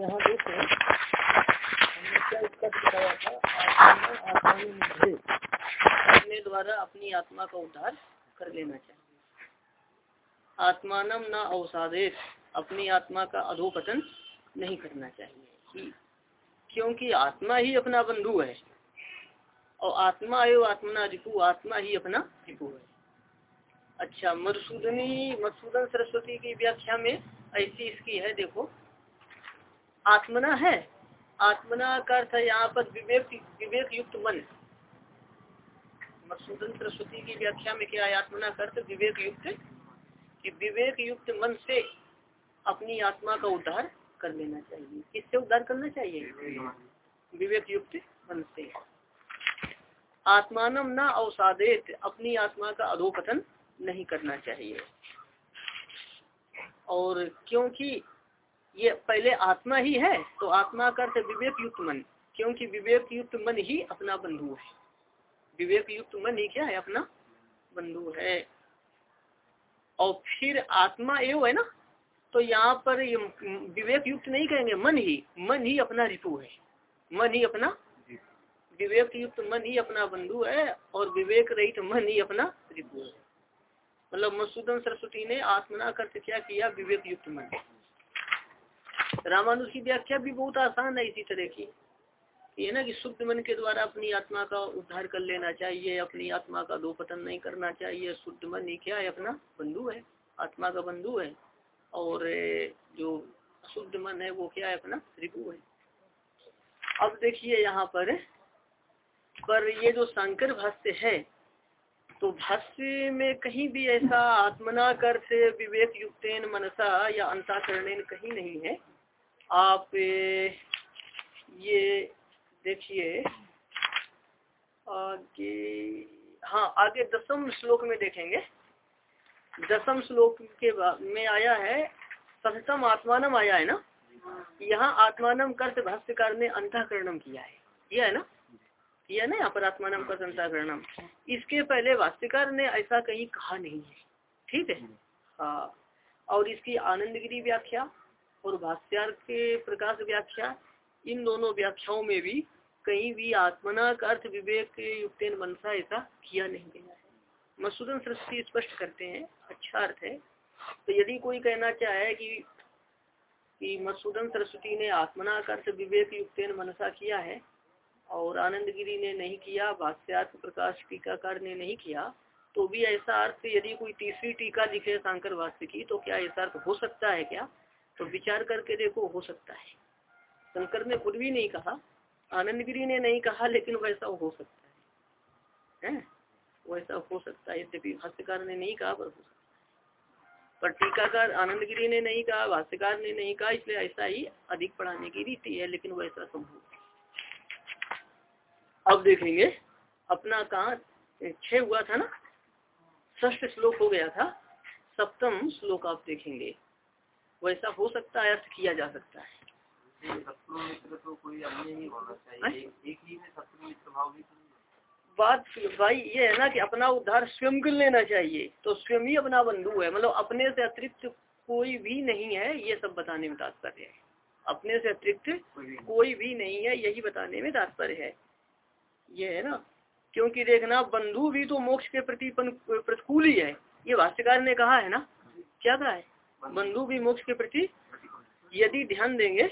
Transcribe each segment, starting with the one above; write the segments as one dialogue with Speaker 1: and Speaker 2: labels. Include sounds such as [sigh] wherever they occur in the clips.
Speaker 1: यहाँ देखो, हमने क्या इसका बताया था? अपने द्वारा अपनी आत्मा का उद्धार कर लेना चाहिए। आत्मानम न अवसादेश अपनी आत्मा का अधोपतन नहीं करना चाहिए। क्योंकि आत्मा ही अपना बंधु है, और आत्मा एवं आत्मना रिपु आत्मा ही अपना रिपु है। अच्छा मधुसूदनी, मधुसूदन सरस्वती की व्याख्या में ऐसी इसकी है, देखो। आत्मना है। आत्मना का अर्थ है यहाँ पर विवेक विवेक युक्त मन। मधुसूदन सरस्वती की व्याख्या में क्या है? आत्मना का अर्थ विवेक युक्त कि विवेक युक्त मन से अपनी आत्मा का उद्धार कर लेना चाहिए। किससे उद्धार करना चाहिए? विवेक युक्त मन से। आत्मान न अवसादित, अपनी आत्मा का अधोपतन नहीं करना चाहिए। और क्योंकि ये पहले आत्मा ही है तो आत्मा का अर्थ विवेक युक्त मन क्योंकि विवेक युक्त मन ही अपना बंधु है। विवेक युक्त मन ही क्या है? अपना बंधु है। और फिर आत्मा एव है ना तो यहाँ पर ये विवेक युक्त नहीं कहेंगे मन ही मन ही अपना रिपु है। मन ही अपना विवेक युक्त मन ही अपना बंधु है और विवेक रहित मन ही अपना रिपु है। मतलब मसूदन सरस्वती ने आत्मना करते क्या किया? विवेक युक्त मन। रामानुज की व्याख्या भी बहुत आसान है इसी तरह की। ये ना कि शुद्ध मन के द्वारा अपनी आत्मा का उद्धार कर लेना चाहिए, अपनी आत्मा का दो पतन नहीं करना चाहिए। शुद्ध मन ही क्या है? अपना बंधु है, आत्मा का बंधु है। और जो शुद्ध मन है, वो क्या है? अपना रिपु है। अब देखिए यहाँ पर पर ये जो शंकर भाष्य है तो भाष्य में कहीं भी ऐसा आत्मना कर से विवेक युक्त मनसा या अंताकरण कहीं नहीं है। आप ये देखिए, आगे हाँ आगे दसम श्लोक में देखेंगे। दसम श्लोक के में आया है सततम आत्मानम आया है ना? यहाँ आत्मानम कर भाष्यकार ने अंतकरणम किया है। यह है ना? किया ना यहाँ पर आत्मानम का संसाकरणम इसके पहले भाष्यकार ने ऐसा कहीं कहा नहीं है। ठीक है? हाँ और इसकी आनंदगिरी व्याख्या और भाष्यार के प्रकाश व्याख्या, इन दोनों व्याख्याओं में भी कहीं भी आत्मना का अर्थ विवेक युक्त मनसा ऐसा किया नहीं गया है। मसूदन सृष्टि स्पष्ट करते हैं अच्छा अर्थ है। तो यदि कोई कहना चाहे कि कि मसूदन सरस्वती ने आत्मना का अर्थ विवेक युक्त मनसा किया है, और आनंद गिरी ने नहीं किया, भाष्यार्थ प्रकाश टीकाकार ने नहीं किया तो भी ऐसा अर्थ यदि कोई तीसरी टीका लिखे शंकर भाष्य की तो क्या ऐसा अर्थ हो सकता है क्या? तो विचार करके देखो हो सकता है। शंकर ने खुद भी नहीं कहा आनंद गिरी ने नहीं कहा लेकिन वैसा हो सकता है, है? वैसा हो सकता है यद्यपि भाष्यकार ने नहीं कहा पर हो सकता है। पर टीकाकार आनंद गिरी ने नहीं कहा भाष्यकार ने नहीं कहा इसलिए ऐसा ही अधिक पढ़ाने की रीति है लेकिन वैसा संभव अब देखेंगे अपना कहा छह हुआ था ना? ष्ठ श्लोक हो गया था सप्तम श्लोक आप देखेंगे। वैसा हो सकता है अर्थ किया जा सकता है। बात भाई ये है ना कि अपना उद्धार स्वयं कर लेना चाहिए तो स्वयं ही अपना बंधु है। मतलब अपने से अतिरिक्त कोई भी नहीं है ये सब बताने में तात्पर्य है। अपने से अतिरिक्त कोई भी नहीं। है यही बताने में तात्पर्य है। ये है ना? क्योंकि देखना बंधु भी तो मोक्ष के प्रति प्रतिकूल ही है। ये भाष्यकार ने कहा है ना? क्या कहा है? बंधु भी मोक्ष के प्रति यदि ध्यान देंगे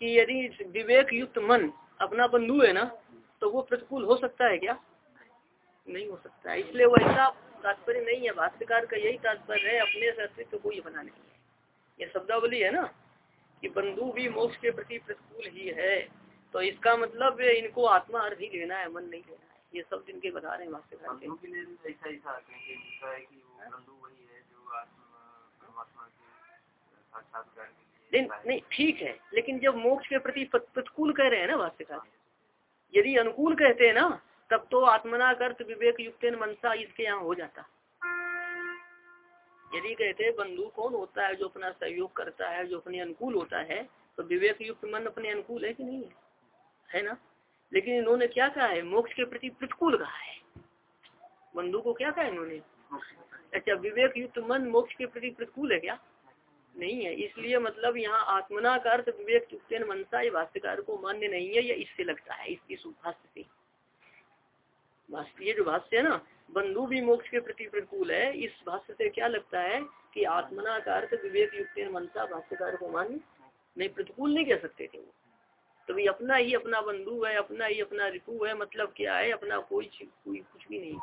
Speaker 1: कि यदि विवेक युक्त मन अपना बंधु है ना तो वो प्रतिकूल हो सकता है क्या? नहीं हो सकता। है इसलिए वैसा तात्पर्य नहीं है। भाष्यकार का यही तात्पर्य है अपने से अस्तित्व तो कोई बना नहीं है। ये शब्दावली है ना कि बंधु भी मोक्ष के प्रति प्रतिकूल ही है। तो इसका मतलब इनको आत्मा अर्थ ही लेना है मन नहीं लेना है। ये सब जिनके बता रहे हैं वास्तव नहीं नहीं ठीक है लेकिन जब मोक्ष के प्रति प्रतिकूल कह रहे हैं ना भाष्यकार यदि अनुकूल कहते हैं ना तब तो आत्मना अर्थ विवेक युक्त मनसा इसके यहाँ हो जाता। यदि कहते बंधु कौन होता है जो अपना सहयोग करता है जो अपने अनुकूल होता है तो विवेक युक्त मन अपने अनुकूल है कि नहीं? है है ना? लेकिन इन्होंने क्या कहा है? मोक्ष के प्रति प्रतिकूल कहा है। बंधु को क्या कहा इन्होंने? अच्छा विवेक युक्त मन मोक्ष के प्रति प्रतिकूल है क्या? नहीं है। इसलिए मतलब यहाँ आत्मना का अर्थ विवेक चुक्तन मनसा ये भाष्यकार को मान्य नहीं है ये इससे लगता है, इसकी सुभाष्य से। ये जो भाष्य है ना, बंधु भी मोक्ष के प्रति प्रतिकूल है। इस भाष्य से क्या लगता है कि आत्मना का अर्थ विवेक युक्त मनसा भाष्यकार को मान्य नहीं, प्रतिकूल नहीं कह सकते थे वो। तो अपना ही अपना बंधु है, अपना ही अपना रिपु है मतलब क्या है, अपना कोई कोई कुछ भी नहीं।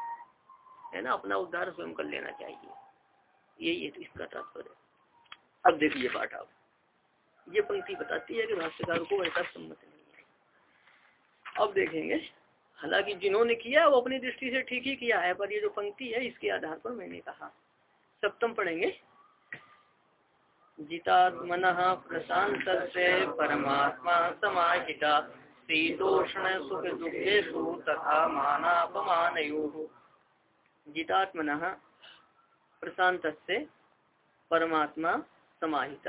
Speaker 1: है ना, अपना उद्धार स्वयं कर लेना चाहिए। यही है तो इसका तात्पर्य। अब देखिए पाठ आप। ये पंक्ति बताती है कि भाष्यकार को ऐसा सम्मत नहीं है। अब देखेंगे, हालाँकि जिन्होंने किया, वो अपनी दृष्टि से ठीक ही किया है, पर ये जो पंक्ति है, इसके आधार पर मैंने कहा। सप्तम पढ़ेंगे। जितात्मन प्रशांत से परमात्मा समाहिता शीतोष्ण सुख दुखेशु तथा मानापमान जितात्मन प्रशांत से परमात्मा समाहित।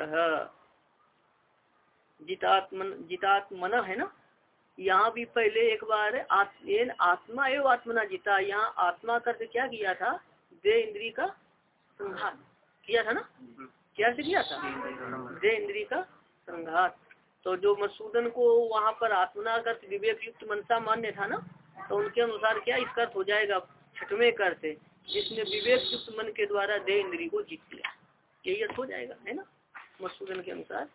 Speaker 1: जितात्मन जितात्मन है ना? यहाँ भी पहले एक बार आत्मा एवं आत्मना जीता। यहाँ आत्मा करके क्या किया था? दे इंद्री का संघात। किया था ना? क्या से किया था? दे इंद्री का संघात। तो जो मसूदन को वहाँ पर आत्मना कर विवेक युक्त मनसा मान्य था ना तो उनके अनुसार क्या इसका हो जाएगा? छठवें कर से जिसने विवेक युक्त मन के द्वारा दे इंद्री को जीत लिया। यही अर्थ हो जाएगा, है ना? मसूदन के अनुसार।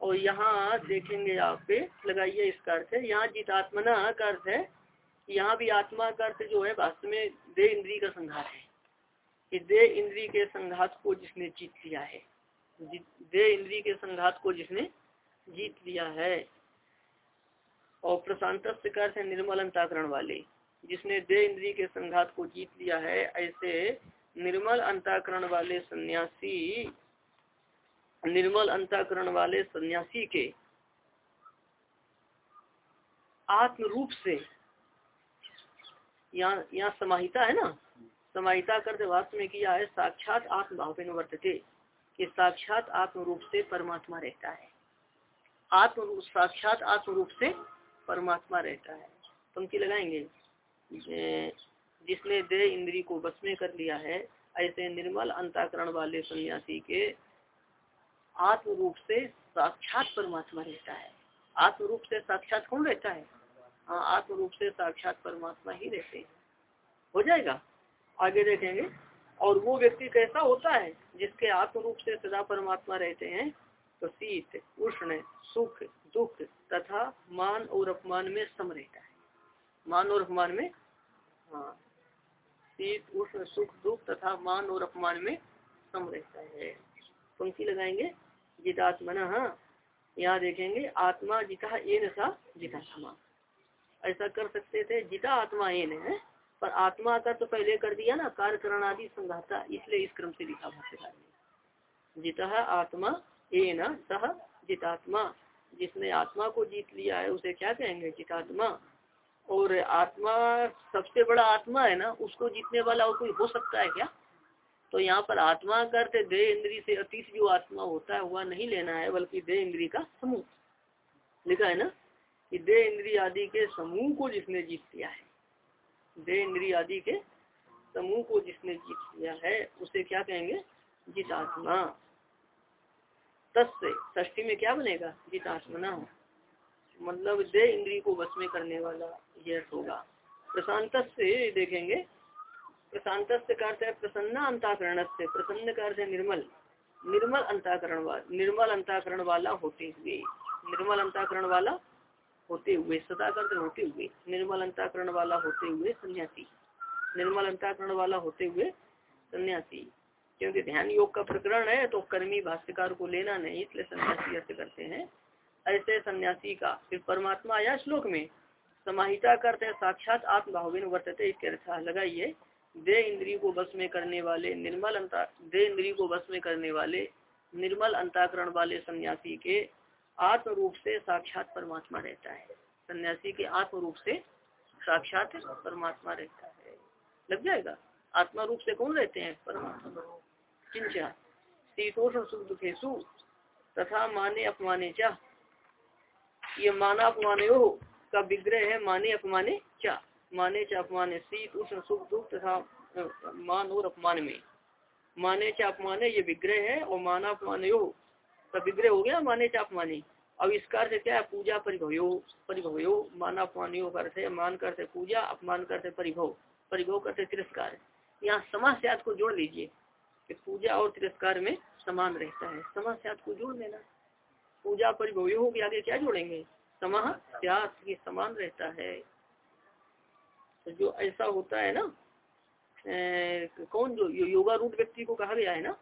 Speaker 1: और यहाँ देखेंगे आप पे, लगाइए इसका अर्थ है, यहाँ जितात्मना का अर्थ है, यहाँ भी आत्मा का अर्थ जो है, वास्तव में दे इंद्री का संघात है। कि दे इंद्री के संघात को जिसने जीत लिया है दे इंद्री के संघात को जिसने जीत लिया है। और प्रशांत से निर्मल अंताकरण वाले, जिसने दे इंद्री के संघात को जीत लिया है, ऐसे निर्मल अंताकरण वाले सन्यासी, निर्मल अंताकरण वाले सन्यासी के आत्म रूप से यहाँ समाहिता है ना? समाहिता करते वास्तव में किया है, साक्षात आत्म भाव वर्तते कि साक्षात आत्म रूप से परमात्मा रहता है। आत्म साक्षात आत्म रूप से परमात्मा रहता है। पंक्ति लगाएँगे। जिसने दे इंद्री को बस में कर लिया है, ऐसे निर्मल अंताकरण वाले सन्यासी के आत्म रूप से साक्षात परमात्मा रहता है। आत्म रूप से साक्षात कौन रहता है? हाँ आत्म रूप से साक्षात परमात्मा ही रहते हैं। हो जाएगा? आगे देखेंगे। और वो व्यक्ति कैसा होता है, जिसके आत्म रूप से सदा परमात्मा रहते हैं तो शीत, उष्ण, सुख, दुख तथा मान और अपमान में सम रहता है। मान और अपमान में हाँ शीत उष्ण सुख दुख तथा मान और अपमान में सम रहता है। पंक्ति लगाएँगे? जितात्मना। हाँ यहाँ देखेंगे, आत्मा जिता एन सा जितात्मा ऐसा कर सकते थे, जिता आत्मा एन है, पर आत्मा का तो पहले कर दिया ना कार्यकरण आदि संघाता, इसलिए इस क्रम से लिखा भाष्यकार ने जित आत्मा ए न सह जितात्मा। जिसने आत्मा को जीत लिया है, उसे क्या कहेंगे? जितात्मा। और आत्मा, सबसे बड़ा आत्मा है ना, उसको जीतने वाला और कोई हो सकता है क्या? तो यहाँ पर आत्मा करते दे इंद्री से अतीत जो आत्मा होता है वह नहीं लेना है, बल्कि दे इंद्री का समूह। लिखा है ना कि दे इंद्री आदि के समूह को जिसने जीत लिया है। दे इंद्री आदि के समूह को जिसने जीत लिया है, उसे क्या कहेंगे? जितात्मा। तस्य ष्ठी में क्या बनेगा? जितात्मना। मतलब दे इंद्री को बस में करने वाला यह होगा। प्रशांत से देखेंगे प्रशांत से है प्रसन्न अंताकरण से प्रसन्न अर्थ है निर्मल। निर्मल अंताकरण वाला निर्मल अंताकरण वाला होते हुए, निर्मल अंताकरण वाला होते हुए सदा कर होते हुए, निर्मल अंताकरण वाला होते हुए सन्यासी। निर्मल अंताकरण वाला होते हुए सन्यासी। क्योंकि ध्यान योग का प्रकरण है तो कर्मी भाष्यकार को लेना नहीं, इसलिए सन्यासी अर्थ करते हैं। ऐसे सन्यासी का फिर परमात्मा आया श्लोक में। समाहिता करते साक्षात आत्मभाविन वर्तते इत्यर्थ लगाइए, दे इंद्री को बस में करने वाले निर्मल अंता, दे इंद्री को बस में करने वाले निर्मल अंताकरण वाले सन्यासी के आत्म रूप से साक्षात परमात्मा रहता है। सन्यासी के आत्म रूप से साक्षात परमात्मा रहता है। लग जाएगा? आत्मा रूप से कौन रहते हैं? परमात्मा। किंचा शीतोष सुख दुखेशु तथा माने अपमाने चा। ये माना अपमाने हो, का विग्रह है माने अपमाने चा। माने चा अपमाने शीत उष्ण, सुख, दुख तथा मान और अपमान में। माने च अपमाने, ये विग्रह है और माना अपमाने हो। तो विग्रह हो गया माने च अपमाने। अब इसका अर्थ क्या है? पूजा परिभवयो परिभवयो। माना अपमानियों का अर्थ मान करते पूजा, अपमान करते परिभव। परिभव करते तिरस्कार। यहाँ समास्यात को जोड़ लीजिए कि पूजा और तिरस्कार में समान रहता है। समास्यात को जोड़ लेना। पूजा परिभवयो के आगे क्या जोड़ेंगे? समास्यात ये समान रहता है। तो जो ऐसा होता है ना ए, कौन जो योगा रूप व्यक्ति को कहा गया है ना?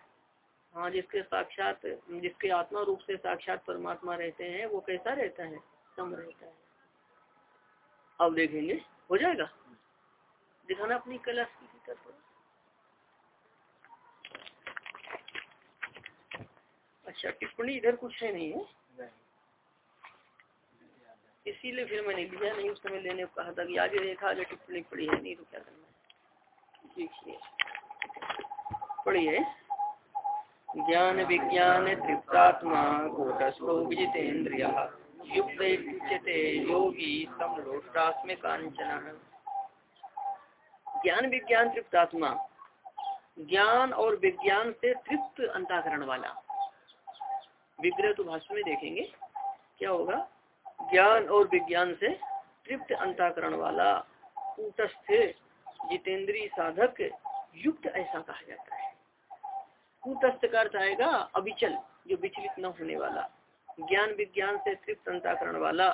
Speaker 1: हाँ जिसके साक्षात जिसके आत्मा रूप से साक्षात परमात्मा रहते हैं वो कैसा रहता है? सम रहता है। अब देखेंगे हो जाएगा? दिखाना अपनी कला की तरफ़। अच्छा टिप्पणी इधर कुछ है नहीं है? इसीलिए फिर मैंने लिया नहीं उस समय लेने को कहा था कि आगे देखा आगे टिप्पणी पड़ी है नहीं तो क्या करना है? देखिए। पढ़िए। ज्ञान विज्ञान तृप्तात्मा कूटस्थो विजितेन्द्रिय। युक्त योगी समलोष्टात्म कांचन ज्ञान विज्ञान तृप्तात्मा ज्ञान और विज्ञान से तृप्त अंताकरण वाला। विग्रह तो भाषण में देखेंगे, क्या होगा? ज्ञान और विज्ञान से तृप्त अंताकरण वाला कूटस्थ जितेंद्रीय साधक युक्त ऐसा कहा जाता है। कुटस्थ का अर्थ आएगा अविचल, जो विचलित न होने वाला। ज्ञान विज्ञान से तृप्त अंताकरण वाला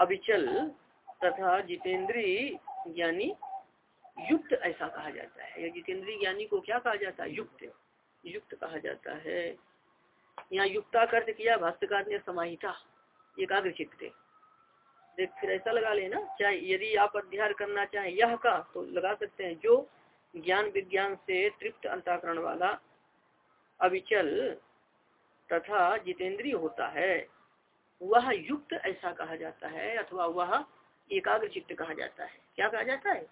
Speaker 1: अविचल तथा जितेंद्रीय ज्ञानी युक्त ऐसा कहा जाता है। या जितेंद्रीय ज्ञानी को क्या कहा जाता है? युक्त। युक्त कहा जाता है यहाँ युक्ता अर्थ किया, भाष्यकार ने समाहिता। एकाग्र चित्त देख, फिर ऐसा लगा लेना, चाहे यदि आप अध्ययन करना चाहे यह का तो लगा सकते हैं, जो ज्ञान विज्ञान से तृप्त अंताकरण वाला अविचल तथा जितेंद्रीय होता है, वह युक्त ऐसा कहा जाता है, अथवा वह एकाग्र चित्त कहा जाता है। क्या कहा जाता है?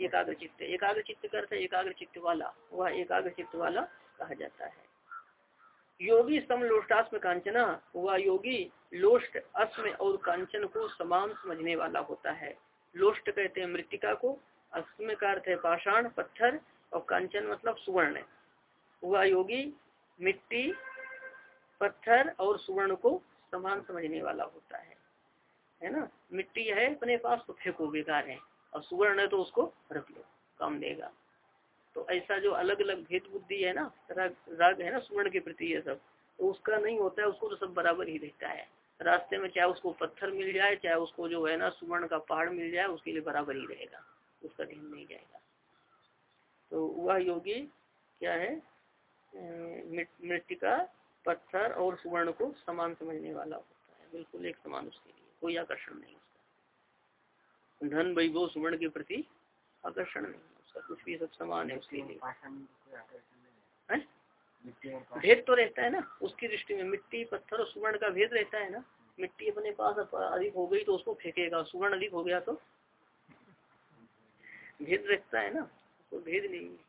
Speaker 1: एकाग्र चित्त एकाग्र चित्त करते एकाग्र चित्त वाला। वह एकाग्र चित्त वाला कहा जाता है। योगी सम लोष्टास्म कांचना, वह योगी लोष्ट अस्म और कांचन को समान समझने वाला होता है। लोष्ट कहते हैं मृतिका को अस्म का अर्थ है पाषाण, पत्थर और कांचन मतलब सुवर्ण। वह योगी मिट्टी, पत्थर और सुवर्ण को समान समझने वाला होता है। है ना? मिट्टी है, अपने पास तो फेंको बेकार है। और सुवर्ण है तो उसको रख लो, काम देगा। तो ऐसा जो अलग अलग भेद बुद्धि है ना राग, राग है ना सुवर्ण के प्रति ये सब तो उसका नहीं होता है उसको तो सब बराबर ही रहता है। रास्ते में चाहे उसको पत्थर मिल जाए चाहे उसको जो है ना सुवर्ण का पहाड़ मिल जाए उसके लिए बराबर ही रहेगा उसका ध्यान नहीं जाएगा। तो वह योगी क्या है मृतिका पत्थर और सुवर्ण को समान समझने वाला होता है बिल्कुल एक समान उसके लिए कोई आकर्षण नहीं उसका। धन वैभव सुवर्ण के प्रति आकर्षण नहीं। उसका कुछ भी सब समान है? उसके लिए भेद तो रहता है ना। उसकी दृष्टि में मिट्टी पत्थर और सुवर्ण का भेद रहता है ना। मिट्टी अपने पास अधिक हो गई तो उसको फेंकेगा। सुवर्ण अधिक हो गया तो भेद रहता है ना। तो भेद नहीं है।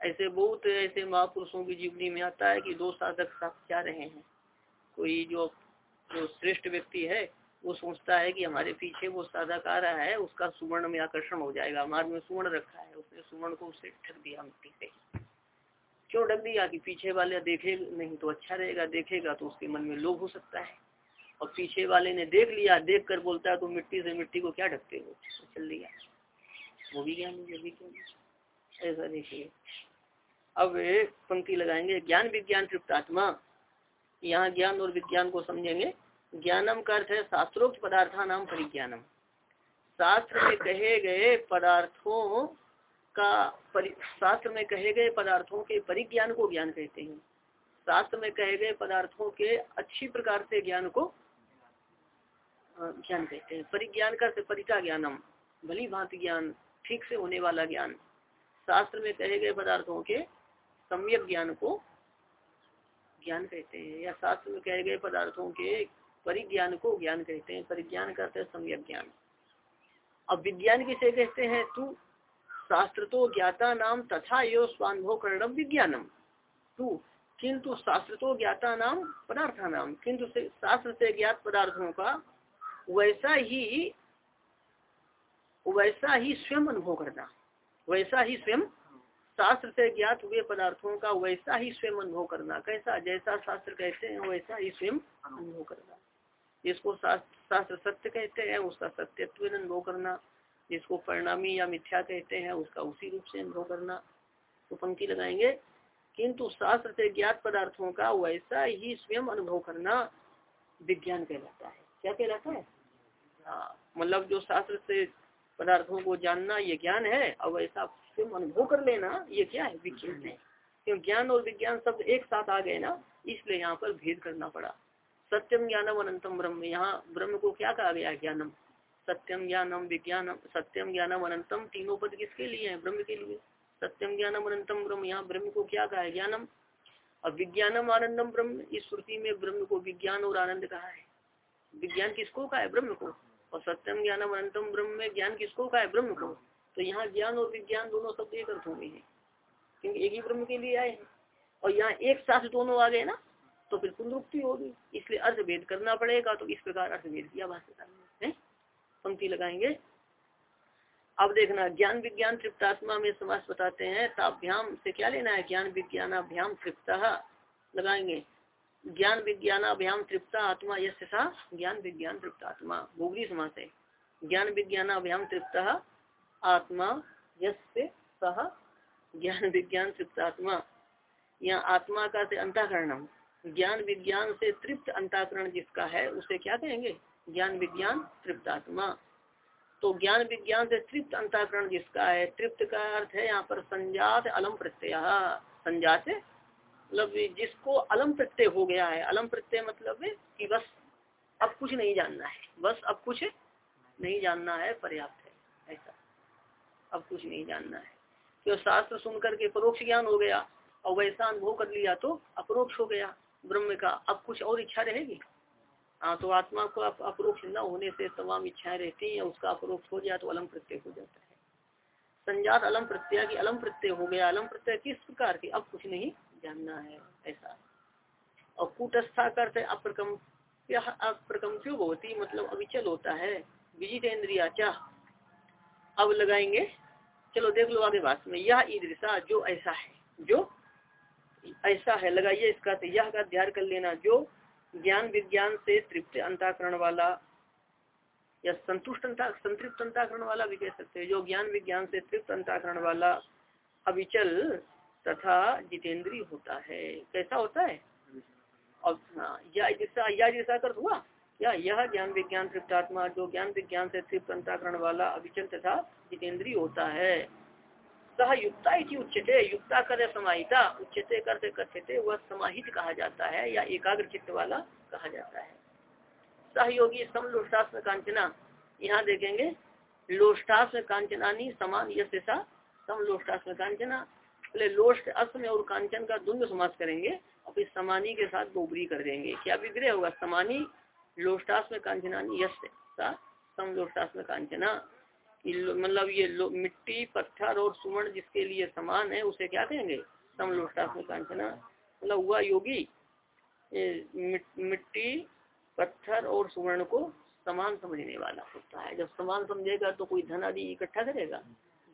Speaker 1: ऐसे बहुत ऐसे महापुरुषों की जीवनी में आता है कि दो साधक साथ क्या रहे हैं? कोई जो जो श्रेष्ठ व्यक्ति है वो सोचता है कि हमारे पीछे वो साधक आ रहा है, उसका सुवर्ण में आकर्षण हो जाएगा मार्ग में सुवर्ण रखा है, उसने सुवर्ण को उसे ढक दिया मिट्टी से। क्यों ढक दिया कि पीछे वाले देखे नहीं तो अच्छा रहेगा, देखेगा तो उसके मन में लोभ हो सकता है। और पीछे वाले ने देख लिया देख कर बोलता है तो मिट्टी से मिट्टी को क्या ढकते हो? तो चल दिया। वो भी ज्ञान वो भी ज्ञान। ऐसा देखिए। अब पंक्ति लगाएँगे, ज्ञान विज्ञान तृप्तात्मा। यहाँ ज्ञान और विज्ञान को समझेंगे। ज्ञानम का अर्थ है शास्त्रोक्त पदार्था नाम परिज्ञानम। शास्त्र में कहे गए पदार्थों का शास्त्र में कहे गए पदार्थों के परिज्ञान को ज्ञान कहते हैं। शास्त्र में कहे गए पदार्थों के अच्छी प्रकार से ज्ञान को ज्ञान कहते हैं। परिज्ञान का अर्थ परिता ज्ञानम, भली भांति ज्ञान, ठीक से होने वाला ज्ञान। शास्त्र में कहे गए पदार्थों के सम्यक ज्ञान को ज्ञान कहते हैं। या शास्त्र में कहे गए पदार्थों के परिज्ञान को ज्ञान कहते हैं। परिज्ञान करते हैं सम्यक ज्ञान अब विज्ञान किसे कहते हैं? तू शास्त्र तो ज्ञाता नाम तथा यो स्वानुभव करणम विज्ञानम। तू, किंतु शास्त्र तो ज्ञाता नाम पदार्था नाम। किंतु शास्त्र से ज्ञात पदार्थों का वैसा ही वैसा ही स्वयं अनुभव करना। वैसा ही स्वयं शास्त्र से ज्ञात हुए पदार्थों का वैसा ही स्वयं अनुभव करना। कैसा? जैसा शास्त्र कहते हैं, वैसा ही स्वयं अनुभव करना। जिसको शास्त्र सत्य कहते हैं, उसका सत्यत्व अनुभव करना, जिसको परिणामी या मिथ्या कहते हैं, उसका उसी रूप से अनुभव करना। तो पंक्ति लगाएँगे, किंतु शास्त्र से ज्ञात पदार्थों का वैसा ही स्वयं अनुभव करना विज्ञान कहलाता है। क्या कहलाता है? हाँ मतलब जो शास्त्र से पदार्थों को जानना ये ज्ञान है, और वैसा स्वयं अनुभव कर लेना ये क्या है? विज्ञान है। क्यों? ज्ञान और विज्ञान शब्द एक साथ आ गए ना, इसलिए यहाँ पर भेद करना पड़ा। सत्यम ज्ञानम अनंतम ब्रह्म। यहाँ ब्रह्म को क्या कहा गया ज्ञानम? सत्यम ज्ञानम, विज्ञानम सत्यम ज्ञानम अनंतम तीनों पद किसके लिए है? ब्रह्म के लिए। सत्यम ज्ञानम अनंतम ब्रह्म। यहाँ ब्रह्म को क्या कहा है? ज्ञानम। और विज्ञानम आनंदम ब्रह्म। इस श्रुति में ब्रह्म को विज्ञान और आनंद कहा है। विज्ञान किसको कहा है? ब्रह्म को। और सत्यम ज्ञानम अनंतम ब्रह्म में ज्ञान किसको कहा है? ब्रह्म को। तो यहाँ ज्ञान और विज्ञान दोनों शब्द एक अर्थों में है क्योंकि एक ही ब्रह्म के लिए आए हैं। और यहाँ एक साथ दोनों आ गए ना? तो फिर पुनरुक्ति होगी। इसलिए अर्थ भेद करना पड़ेगा तो इस प्रकार अर्थ भेद किया पंक्ति लगाएँगे। अब देखना, ज्ञान विज्ञान तृप्तात्मा में समास बताते हैं, ताभ्याम से क्या लेना है? ज्ञान विज्ञानाभ्याम तृप्त लगाएँगे। ज्ञान विज्ञानाभ्याम तृप्ता आत्मा यश ज्ञान विज्ञान तृप्त आत्मा भूगरी समास है। ज्ञान विज्ञानाभ्याम तृप्त आत्मा यश सह ज्ञान विज्ञान तृप्तात्मा। यहाँ आत्मा का से अंताकरणम। ज्ञान विज्ञान से तृप्त अंताकरण जिसका है, उसे क्या कहेंगे? ज्ञान विज्ञान तृप्तात्मा तो ज्ञान विज्ञान से तृप्त अंताकरण जिसका है, तृप्त का अर्थ है यहाँ पर संजात अलम प्रत्यय। संजात मतलब जिसको अलम प्रत्यय हो गया है। अलम प्रत्यय मतलब कि बस अब कुछ नहीं जानना है। बस अब कुछ नहीं जानना है, पर्याप्त है। ऐसा। अब कुछ नहीं जानना है। क्यों? शास्त्र सुन करके परोक्ष ज्ञान हो गया। और वैसा अनुभव कर लिया तो अपरोक्ष हो गया। ब्रह्म का। अब कुछ और इच्छा रहेगी? हाँ तो आत्मा को अपरोक्ष न होने से तमाम इच्छाएँ रहती हैं, उसका अपरोक्ष हो जाए तो अलम प्रत्यय हो जाता है। संजात अलम प्रत्यय की अलम प्रत्यय हो गया। अलम प्रत्यय किस प्रकार की? अब कुछ नहीं जानना है, ऐसा। और कूटस्था करते अप्रकम अप्रकम क्यों होती मतलब अविचल होता है। विजित इंद्रिया चाह। अब लगाएँगे। चलो देख लो आगे बात में। यह ईदृशा जो ऐसा है, जो ऐसा है, लगाइए इसका यह का ध्यान कर लेना। जो ज्ञान विज्ञान से तृप्त अंताकरण वाला या संतुष्ट संतृप्त अंताकरण वाला भी कह सकते हैं। जो ज्ञान विज्ञान से तृप्त अंताकरण वाला अविचल तथा जितेंद्रीय होता है। कैसा होता है? और हाँ या जैसा या जैसा कर हुआ? क्या यह ज्ञान विज्ञान तृप्तात्मा, जो ज्ञान विज्ञान से तृप्त अंताकरण वाला अविचल तथा जितेंद्रीय होता है। सह युक्ता उच्चते युक्ता कर समाहिता उच्चते करते कथ्यते, वह समाहित कहा जाता है या एकाग्र चित्त वाला कहा जाता है। सहयोगी सम लोष्टास कांचना। यहाँ देखेंगे लोष्टास कांचनानी समान यश सम लोष्टास कांचना। पहले लोष्ट अस्म और कांचन का द्वंद समास करेंगे और फिर समानी के साथ गोबरी कर देंगे। क्या विग्रह होगा? समानी लोष्टास में कांचनानी यश सम लोष्टास मतलब ये मिट्टी, पत्थर और सुवर्ण जिसके लिए समान है, उसे क्या कहेंगे? समलोष्टात्म कांचना। मतलब हुआ योगी। मिट्टी, पत्थर और सुवर्ण को समान समझने वाला होता है। जब समान समझेगा तो कोई धन आदि इकट्ठा करेगा।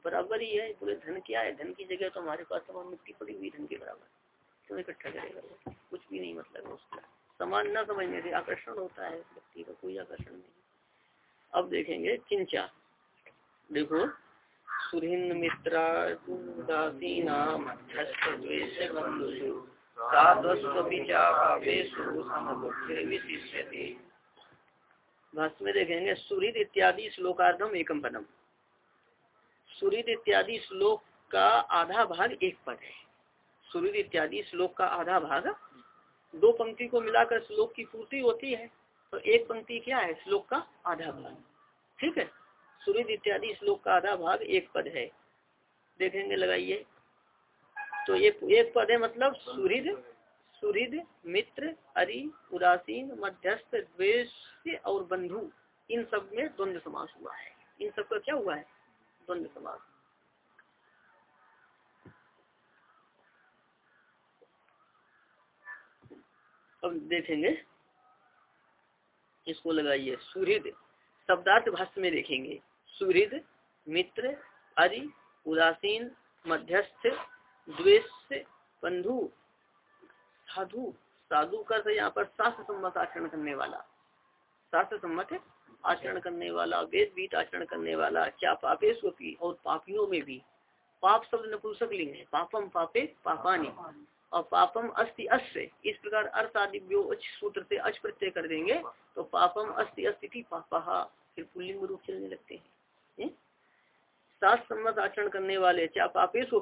Speaker 1: बराबर ही है बोले धन क्या है? धन की जगह तो हमारे पास समान मिट्टी पड़ी हुई धन के बराबर। तो इकट्ठा करेगा कुछ भी नहीं मतलब उसका। समान न समझने से आकर्षण होता है, व्यक्ति का कोई आकर्षण नहीं। अब देखेंगे किंचा देखो सुरिंद मित्रासीना भाष्य में देखेंगे सुहृद इत्यादि श्लोकार्धम एकम पदम। सुहृद इत्यादि श्लोक का आधा भाग एक पद है। सुहृद इत्यादि श्लोक का आधा भाग, दो पंक्ति को मिलाकर श्लोक की पूर्ति होती है तो एक पंक्ति क्या है? श्लोक का आधा भाग। ठीक है? सुरिद इत्यादि श्लोक का आधा भाग एक पद है। देखेंगे, लगाइए। तो ये एक पद है मतलब सुहृद सुहृद मित्र, अरि, उदासीन, मध्यस्थ द्वेष और बंधु। इन सब में द्वंद्व समास हुआ है। इन सब का क्या हुआ है? द्वंद्व समास। अब देखेंगे। इसको लगाइए। सुहृद शब्दार्थ भाष्य में देखेंगे। सुहृद, मित्र, अरि, उदासीन, मध्यस्थ द्वेष बंधु, साधु। साधु का यहाँ पर शास्त्र सम्मत आचरण करने वाला। शास्त्र सम्मत आचरण करने वाला, वेद बीत आचरण करने वाला, क्या पापेश और पापियों में भी। पाप शब्द नपुंसक लिंग है, पापम पापे पापानी। और पापम अस्ति अस्य, इस प्रकार अर्थ आदि सूत्र से अच प्रत्यय कर देंगे तो पापम अस्ति अस्ति पापा, फिर पुल्लिंग रूप चलने लगते हैं। शास्त्र सम्मत आचरण करने वाले क्या पापेश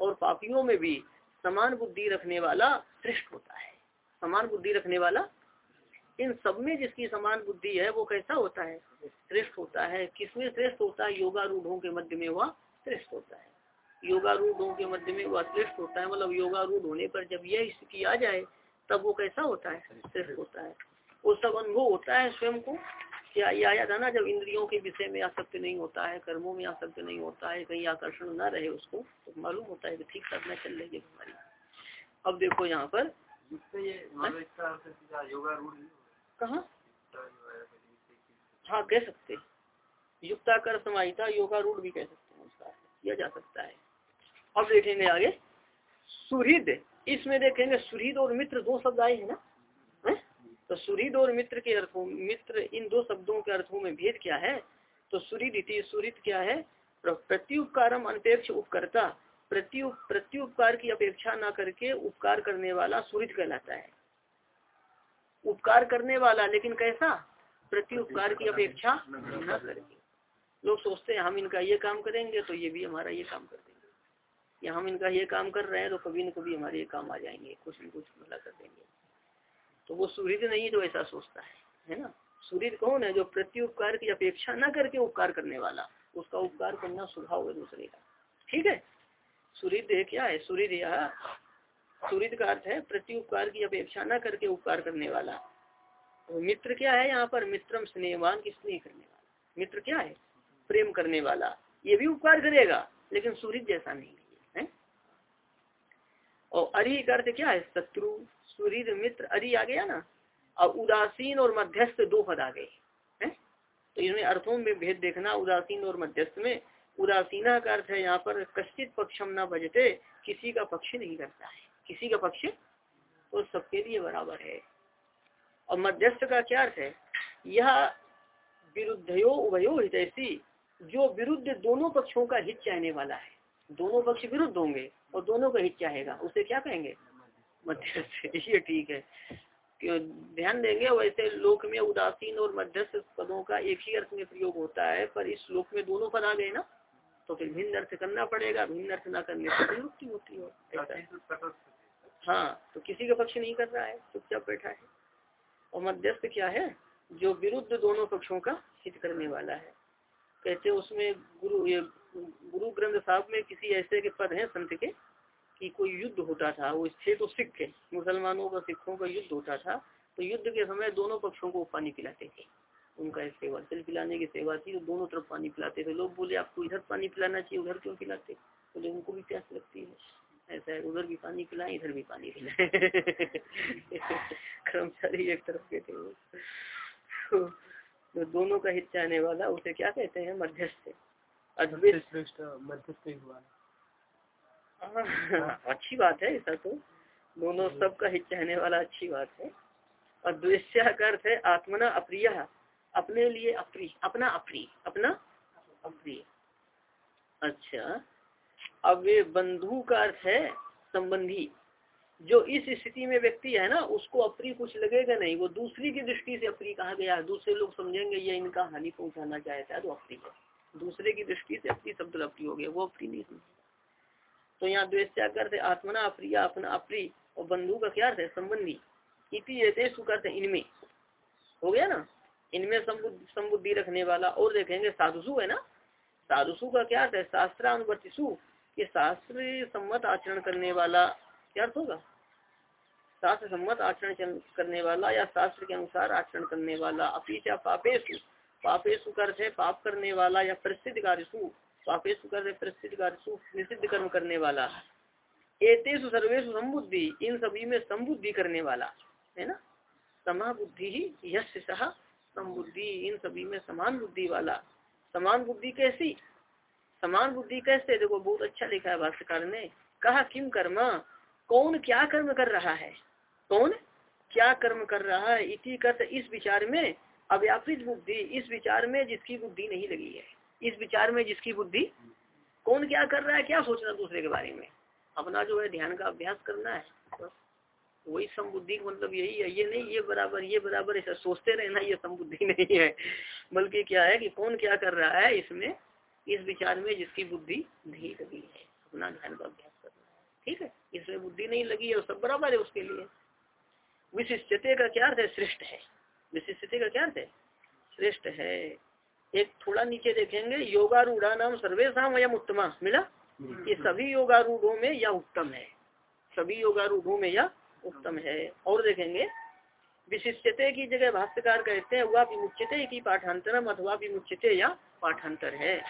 Speaker 1: और पापियों में भी समान बुद्धि रखने वाला श्रेष्ठ होता है। समान बुद्धि रखने वाला? इन सब में जिसकी समान बुद्धि है, वो कैसा होता है? श्रेष्ठ होता है। किसमें श्रेष्ठ होता है? योगारूढ़ों के मध्य में वह श्रेष्ठ होता है। योगारूढ़ों के मध्य में वह श्रेष्ठ होता है। मतलब योगारूढ़ होने पर जब यह स्थिति आ जाए, तब वो कैसा होता है? श्रेष्ठ होता है। वो सब अनुभव होता है स्वयं को। क्या ये आया था ना जब इंद्रियों के विषय में आसक्त नहीं होता है कर्मों में आसक्त नहीं होता है कहीं आकर्षण न रहे उसको तो मालूम होता है कि ठीक साधना चल रही है हमारी अब देखो यहाँ पर। कहा? हाँ कह सकते युक्ताकर समाहिता योगा रूढ़ भी कह सकते हैं उसका किया जा सकता है। अब देखेंगे आगे। सुहृद। इसमें देखेंगे सुहृद और मित्र दो शब्द आए हैं ना। है? तो सुहृद और मित्र के अर्थों, मित्र इन दो शब्दों के अर्थों में भेद क्या है? तो सुहृद सुहृद क्या है? प्रत्युपकारम अनपेक्ष उपकर्ता, प्रत्यु, प्रत्युपकार की अपेक्षा न करके उपकार करने वाला सुहृद कहलाता है। उपकार करने वाला, लेकिन कैसा? प्रत्युपकार की अपेक्षा न करके। लोग सोचते हैं, हम इनका ये काम करेंगे तो ये भी हमारा ये काम कर देंगे। या हम इनका ये काम कर रहे हैं तो कभी न कभी हमारे ये काम आ जाएँगे, कुछ न कुछ भला कर देंगे। तो वो सूर्य नहीं जो ऐसा सोचता है है ना? सूर्य कौन है जो प्रत्युपकार की अपेक्षा न करके उपकार करने वाला? उसका उपकार करना स्वभाव है दूसरे का। ठीक है? सूर्य क्या है? सूर्य यह सूर्य का अर्थ है प्रत्युपकार की अपेक्षा न करके उपकार करने वाला। तो मित्र क्या है यहाँ पर? मित्रम स्नेहवान की स्नेह करने वाला। मित्र क्या है? प्रेम करने वाला। ये भी उपकार करेगा, लेकिन सूर्य जैसा नहीं है? और अरि का अर्थ क्या है? शत्रु। सूर्य मित्र अरि आ गया ना? और उदासीन और मध्यस्थ दो पद आ गए, हैं? तो इनमें अर्थों में भेद देखना, उदासीन और मध्यस्थ में। उदासीना का अर्थ है यहाँ पर कश्चित पक्षम न बजते किसी का पक्ष नहीं करता है। किसी का पक्ष तो सबके लिए बराबर है। और मध्यस्थ का क्या अर्थ है? यह विरुद्धयो उभयो हितैषी, जो विरुद्ध दोनों पक्षों का हित चाहने वाला है। दोनों पक्ष विरुद्ध होंगे और दोनों का हित चाहेगा, उसे क्या कहेंगे? मध्यस्थ [laughs] ये ठीक है। क्यों? ध्यान देंगे, वैसे लोक में उदासीन और मध्यस्थ पदों का एक ही अर्थ में प्रयोग होता है, पर इस लोक में दोनों पद आ गए ना तो फिर भिन्न अर्थ करना पड़ेगा, भिन्न अर्थ न करने से होती है। हाँ। तो किसी का पक्ष नहीं कर रहा है, चुपचाप बैठा है। और मध्यस्थ क्या है? जो विरुद्ध दोनों पक्षों का हित करने वाला है। कहते उसमें गुरु, ये गुरु ग्रंथ साहब में किसी ऐसे के पद हैं, संत के? कि कोई युद्ध होता था वो थे तो सिख थे मुसलमानों का सिखों का युद्ध होता था तो युद्ध के समय दोनों पक्षों को पानी पिलाते थे। उनका एक सेवा जल पिलाने की सेवा थी तो दोनों तरफ़ पानी पिलाते थे। लोग बोले आपको इधर पानी पिलाना चाहिए उधर क्यों पिलाते? बोले उनको भी प्यास लगती है। ऐसा है उधर भी पानी पिलाए इधर भी पानी पिलाए। [laughs] कर्मचारी एक तरफ़ के थे तो दोनों का हित चाहने वाला उसे क्या कहते हैं? मध्यस्थ मध्यस्थ हाँ, अच्छी बात है ऐसा तो। दोनों सबका हित चाहने वाला अच्छी बात है। और द्वेश्या का अर्थ है आत्मना अप्रिय। अपने लिए अप्रिय अपना अप्रिय अपना अप्रिय। अच्छा अब वे बंधु का अर्थ है संबंधी। जो इस स्थिति में व्यक्ति है ना उसको अप्रिय कुछ लगेगा नहीं। वो दूसरी की दृष्टि से अप्रिय कहा गया दूसरे लोग समझेंगे ये इनका हानि पहुंचाना चाहता है तो अप्रिय है। दूसरे की दृष्टि से अप्रिय शब्द अप्रिय हो गया वो अप्रिय नहीं समझे तो यहाँ द्वेष क्या करते, आत्मना अप्रिय अपना अप्रिय और बंधु का क्या अर्थ है? संबंधी। इति ऐसे सुकर्थ इनमें। हो गया ना? इनमें संबुद्धि रखने वाला और देखेंगे साधुसु है ना? साधुसु का क्या अर्थ है? शास्त्रानुवर्तिसु ये शास्त्र सम्मत आचरण करने वाला क्या अर्थ होगा? शास्त्र सम्मत आचरण करने वाला या शास्त्र के अनुसार आचरण करने वाला, अपीचा पापेशु पापेशु अर्थ है पाप करने वाला या प्रसिद्ध कार्यसु पापेशु है प्रसिद्ध कर्म करने वाला। एतेषु सर्वेशु संबुद्धि, इन सभी में संबुद्धि करने वाला, है ना? समा बुद्धि ही यश सह संबुद्धि, इन सभी में समान बुद्धि वाला। समान बुद्धि कैसी? समान बुद्धि कैसे? देखो, बहुत अच्छा लिखा है भाष्यकार ने। कहा किम कर्म? कौन क्या कर्म कर रहा है? कौन क्या कर्म कर रहा है? इसी कर इस विचार में अव्यापित बुद्धि, इस विचार में जिसकी बुद्धि नहीं लगी है। इस विचार में जिसकी बुद्धि, कौन क्या कर रहा है, क्या सोचना दूसरे के बारे में? अपना जो है ध्यान का अभ्यास करना है, बस। वही समबुद्धि मतलब यही है, ये नहीं, ये बराबर ये बराबर, ऐसा सोचते रहना ये समबुद्धि [laughs] नहीं है। बल्कि क्या है कि कौन क्या कर रहा है, इसमें, इस विचार में जिसकी बुद्धि नहीं लगी है, अपना ध्यान का अभ्यास करना है। ठीक है? इसमें बुद्धि नहीं लगी है सब बराबर है उसके लिए। विशिष्टते का क्या अर्थ है? श्रेष्ठ है। विशिष्टते का क्या अर्थ है? श्रेष्ठ है। एक थोड़ा नीचे देखेंगे योगारूढ़ा नाम सर्वेशा वयम उत्तमा मिला? ये सभी योगारूढ़ों में यह उत्तम है? सभी योगारूढ़ों में यह उत्तम है? और देखेंगे विशिष्टते की जगह भाष्यकार कहते हैं वह विमुचित की पाठांतरम अथवा विमुचित या पाठांतर है।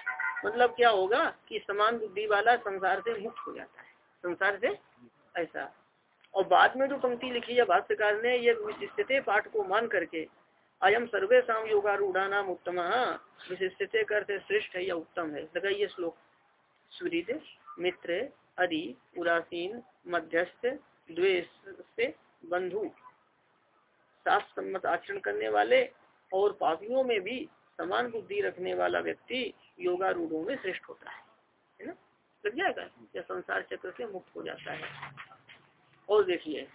Speaker 1: मतलब क्या होगा कि समान बुद्धि वाला संसार से मुक्त हो जाता है। संसार से ऐसा। और बाद में जो पंक्ति लिखी है भाष्यकार ने ये विशिष्टते पाठ को मान करके अयम सर्वेशा योगारूढ़ा नाम उत्तम। विशिष्टते करते श्रेष्ठ है या उत्तम है। लगाइए श्लोक। सुहृद मित्र, अदि, उदासीन, मध्यस्थ द्वेष से बंधु। शास्त्र सम्मत आचरण करने वाले और पापियों में भी समान बुद्धि रखने वाला व्यक्ति योगारूढ़ों में श्रेष्ठ होता है। है ना? लग जाएगा? या संसार चक्र से मुक्त हो जाता है। और देखिए।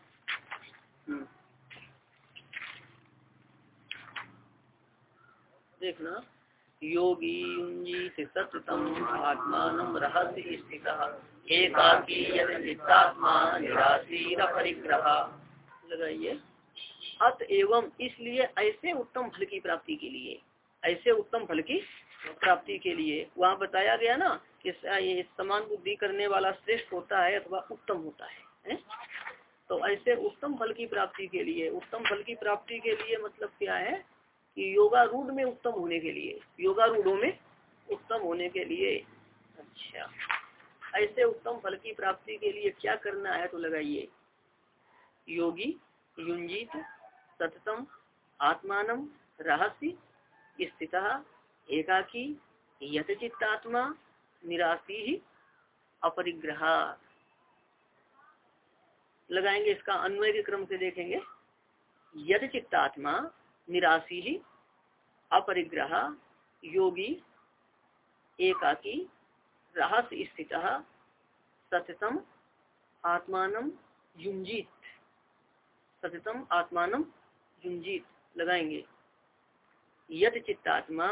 Speaker 1: देखना। योगी युंजी सततम आत्मान रहस्य स्थित। परिग्रह। लगाइए। अत एवं इसलिए ऐसे उत्तम फल की प्राप्ति के लिए ऐसे उत्तम फल की प्राप्ति के लिए वहाँ बताया गया ना कि ये समान बुद्धि करने वाला श्रेष्ठ होता है अथवा उत्तम होता है, है? तो ऐसे उत्तम फल की प्राप्ति के लिए उत्तम फल की प्राप्ति के लिए मतलब क्या है? कि योगारूढ़ में उत्तम होने के लिए योगा योगारूढ़ों में उत्तम होने के लिए। अच्छा। ऐसे उत्तम फल की प्राप्ति के लिए क्या करना है तो लगाइए। योगी युंजित सततम आत्मान रहस्य स्थित, एकाकी यथचित्तात्मा निराशी ही अपरिग्रह। लगाएँगे इसका अन्वय के क्रम से देखेंगे। यद चित्तात्मा निराशी ही, अपरिग्रह, योगी, एकाकी रहस स्थित सततम आत्मान युंजित सततम आत्मान युंजित लगाएँगे। यद चित्तात्मा,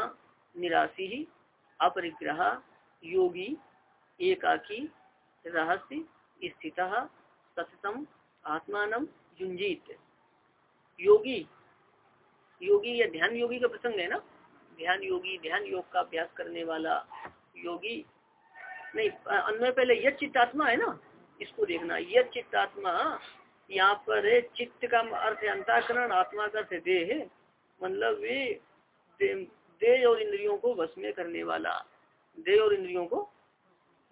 Speaker 1: निराशी ही, अपरिग्रह, योगी, एकाकी, रहस्य स्थित सततम आत्मान युंजित योगी योगी, या ध्यान योगी का प्रसंग है ना? ध्यान योगी, ध्यान योग का अभ्यास करने वाला योगी। नहीं अन्य पहले यह चित्तात्मा है ना? इसको देखना। यह चित्तात्मा, यहाँ पर है, चित्त का अर्थ अंताकरण, आत्मा का अर्थ देह। मतलब वे देह और इंद्रियों को वश में करने वाला। देह और इंद्रियों को?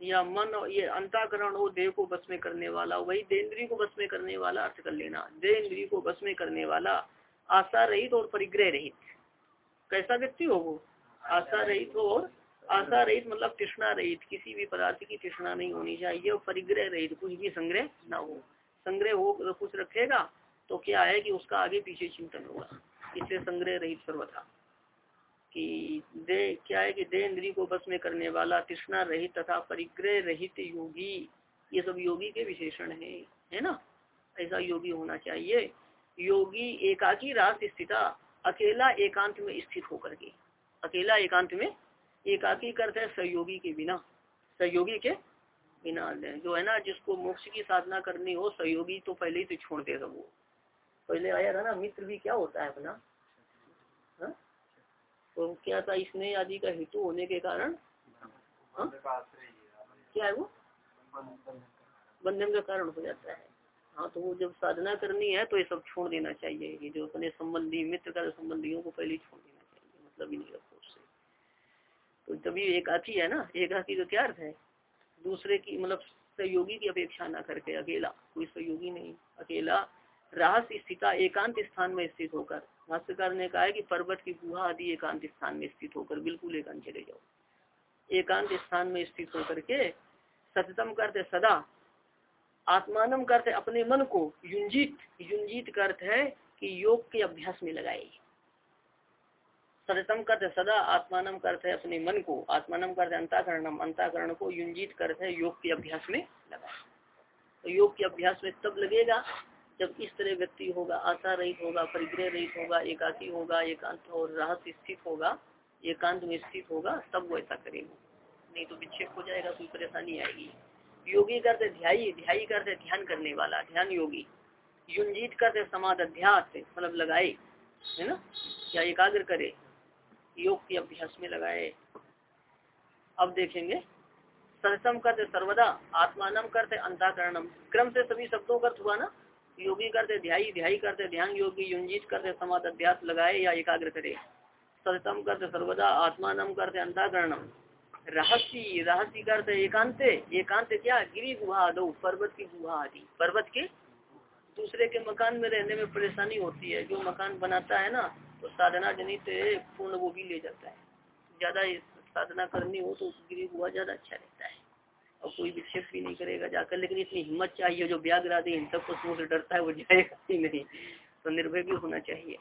Speaker 1: या मन और ये अंताकरण और देह को बस में करने वाला। वही देह इंद्रिय को बस में करने वाला, अर्थ कर लेना। देह इंद्रिय को बस में करने वाला। आशा रहित और परिग्रह रहित। कैसा व्यक्ति हो वो? आशा रहित हो और आशा रहित मतलब तृष्णा रहित। किसी भी पदार्थ की तृष्णा नहीं होनी चाहिए और परिग्रह रहित। कुछ भी संग्रह ना हो। संग्रह हो कुछ रखेगा तो क्या है कि उसका आगे पीछे चिंतन होगा। इससे संग्रह रहित सर्वथा। कि दे, क्या है कि दे इंद्री को बस में करने वाला, तृष्णा रहित तथा परिग्रह रहित योगी। ये सब योगी के विशेषण है है ना? ऐसा योगी होना चाहिए। योगी एकाकी रास स्थित अकेला एकांत में स्थित होकर के। अकेला एकांत में एकाकी करते सहयोगी के बिना। सहयोगी के बिना जो है ना जिसको मोक्ष की साधना करनी हो सहयोगी तो पहले ही तो छोड़ देगा वो। पहले आया था ना मित्र भी क्या होता है अपना? हा? तो क्या था इसने आदि का हेतु होने के कारण? हाँ? क्या है वो? बंधन का कारण हो जाता है। हाँ तो वो जब साधना करनी है तो ये सब छोड़ देना चाहिए। ये जो अपने संबंधी, मित्र का संबंधियों को पहले छोड़ देना चाहिए। मतलब नहीं रखो उससे। तो तभी एकाकी है ना एकाकी तो क्या अर्थ है? दूसरे की मतलब सहयोगी की अपेक्षा ना करके अकेला। कोई सहयोगी नहीं। अकेला राहस स्थित, एकांत स्थान में स्थित होकर। भाष्यकार ने कहा है कि पर्वत की गुहा आदि एकांत स्थान में स्थित होकर बिल्कुल एकांत चले जाओ। एकांत स्थान में स्थित होकर के सततम करते सदा आत्मानम का अर्थ अपने मन को युंजित युंजित का अर्थ है कि योग के अभ्यास में लगाए। सदतम करते सदा आत्मानम करते अपने मन को आत्मानम करते अंताकरणम, अंताकरण को युंजित करते योग के अभ्यास में लगाए। तो योग के अभ्यास में तब लगेगा जब इस तरह व्यक्ति होगा, आशा रहित होगा, परिग्रह रहित होगा, एकाकी होगा, एकांत और राहत स्थित होगा, एकांत में स्थित होगा, तब वो ऐसा करेगा। नहीं तो विक्षेप हो जाएगा, कोई परेशानी आएगी। योगी करते ध्याई ध्याई करते, ध्यान करने वाला, ध्यान योगी। युंजित करते, समाध अध्यास मतलब लगाए, है ना? या एकाग्र करे, योग के अभ्यास में लगाए। अब देखेंगे। सहसम करते, सर्वदा आत्मानम करते, अंताकरणम। क्रम से सभी शब्दों का हुआ ना, योगी करते ध्याई ध्यायी करते, ध्यान योगी, युंजित करते, समाध, अध्यास लगाए या एकाग्र करे। सतम करते, सर्वदा आत्मानम करते, अंताकरणम। रहस्य रहस्य करते एकांत एकांत क्या? गिरी गुहा दो, पर्वत की गुहा आदि। पर्वत के दूसरे के मकान में रहने में परेशानी होती है। जो मकान बनाता है ना तो साधना जनित पूर्ण वो भी ले जाता है। ज़्यादा साधना करनी हो तो गिरी गुहा ज़्यादा अच्छा रहता है। और कोई विक्षेप भी नहीं करेगा जाकर, लेकिन इतनी हिम्मत चाहिए, जो ब्याग आदि इन सबको पशुओं से डरता है, वो जाएगा ही नहीं। तो निर्भय भी होना चाहिए।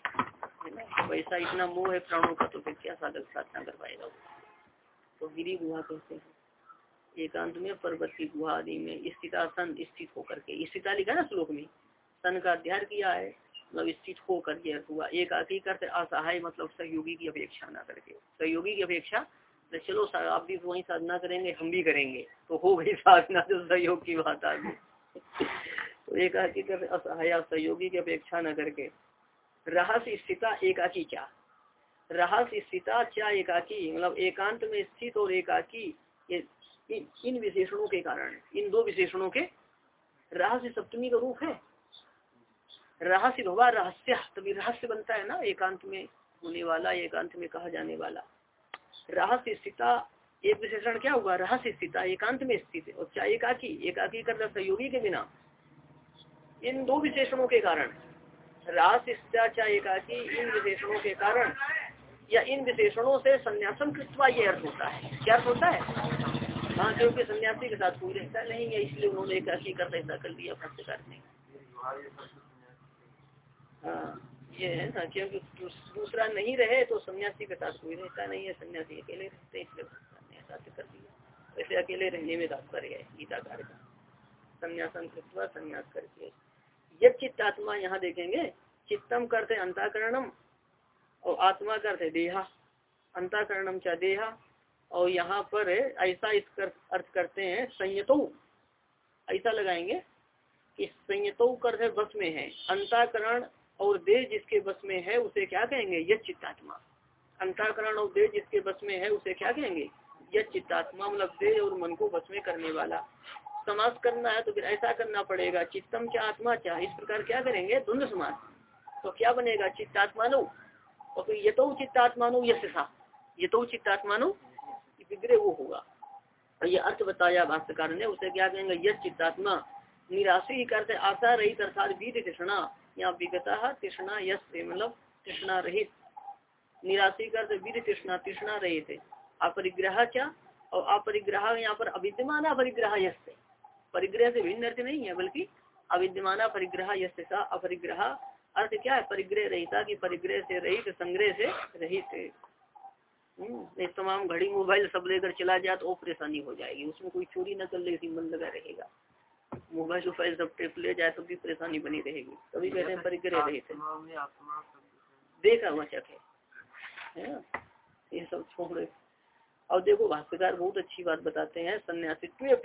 Speaker 1: वैसा इतना मोह है, प्राणों का तो फिर क्या साधक साधना कर पाएगा वो तो गिरी गुहा कहते हैं। एकांत में, पर्वत की गुहा आदि में, स्थित सन स्थित होकर के। स्थिता लिखा ना श्लोक में, सन का अध्ययन किया है मतलब स्थित होकर के हुआ। एक आदि करते असहाय मतलब सहयोगी की अपेक्षा न करके। सहयोगी की अपेक्षा तो चलो आप भी वही साधना करेंगे, हम भी करेंगे। तो हो गई साधना जो सहयोग की बात आ गई। तो एक आकी कर असहाय, सहयोगी की अपेक्षा न करके। रहस्य स्थिता एकाकी क्या? रहस स्थिता क्या एकाकी? मतलब एकांत में स्थित और एकाकी इन विशेषणों के कारण, इन दो विशेषणों के रहस्य सप्तमी का रूप है। रहस्य होगा रहस्य, तभी रहस्य बनता है ना, एकांत में होने वाला, एकांत में कहा जाने वाला। रहस्य स्थिता, एक विशेषण क्या हुआ? रहस्य स्थिता एकांत में स्थित और क्या एकाकी? एकाकी कर सहयोगी के बिना। इन दो विशेषणों के कारण। रहस्य स्थिता चाहे एकाकी? इन विशेषणों के कारण। या इन विशेषणों से संन्यासन कृतवा ये अर्थ होता है। क्या अर्थ होता है? हाँ क्योंकि सन्यासी के साथ कोई रहता नहीं है, इसलिए उन्होंने एक एकाकी कर ऐसा कर दिया भाष्यकार ने हाँ ये है ना, क्योंकि दूसरा नहीं रहे तो सन्यासी के साथ कोई रहता नहीं है, सन्यासी अकेले रहते इसलिए ऐसा कर दिया। वैसे अकेले रहने में तात्पर्य है गीताकार का। संन्यासन कृत्वा संन्यास करके। यद चित्त आत्मा यहाँ देखेंगे, चित्तम करते अंताकरणम और आत्मा करते देहा अंताकरणम चा देहा। और यहाँ पर ऐसा इस कर, अर्थ करते हैं संयतो। ऐसा लगाएँगे कि संयतो करते बस में है। अंताकरण और देह जिसके बस में है उसे क्या कहेंगे? यह चित्तात्मा अंताकरण और देह जिसके बस में है उसे क्या कहेंगे? यह चित्तात्मा मतलब देह और मन को बस में करने वाला। समास करना है तो फिर ऐसा करना पड़ेगा चित्तम क्या आत्मा क्या? इस प्रकार क्या करेंगे? द्वंद समास। तो क्या बनेगा? चित्तात्मानु और फिर ये तो चित्तात्मानु यश था ये तो चित्तात्मानु विग्रह वो होगा। और ये अर्थ बताया भाष्यकार ने, उसे क्या कहेंगे? यश चित्तात्मा निराशी करते, आशा रही अर्थात बीत कृष्णा यहाँ विगता तृष्णा यश मतलब तृष्णा रहित। निराशी कर वीर तृष्णा तृष्णा रहित। अपरिग्रह क्या और अपरिग्रह यहाँ पर अविद्यमान परिग्रह यश परिग्रह से भिन्न अर्थ नहीं है, बल्कि अविद्यमान परिग्रह यश अपरिग्रह अर्थ क्या है? परिग्रह रहता कि परिग्रह से रहित संग्रह से रहित हम्म, तमाम घड़ी मोबाइल सब लेकर चला जाए तो परेशानी हो जाएगी। उसमें कोई चोरी न कर ले मन लगा रहेगा। मोबाइल वोबाइल सब टेप ले जाए तो भी परेशानी बनी रहेगी। तभी कहते हैं परिग्रह रहे थे देखा वचक है। ये सब छोड़। और देखो भाष्यकार बहुत अच्छी बात बताते हैं। सन्यासित्व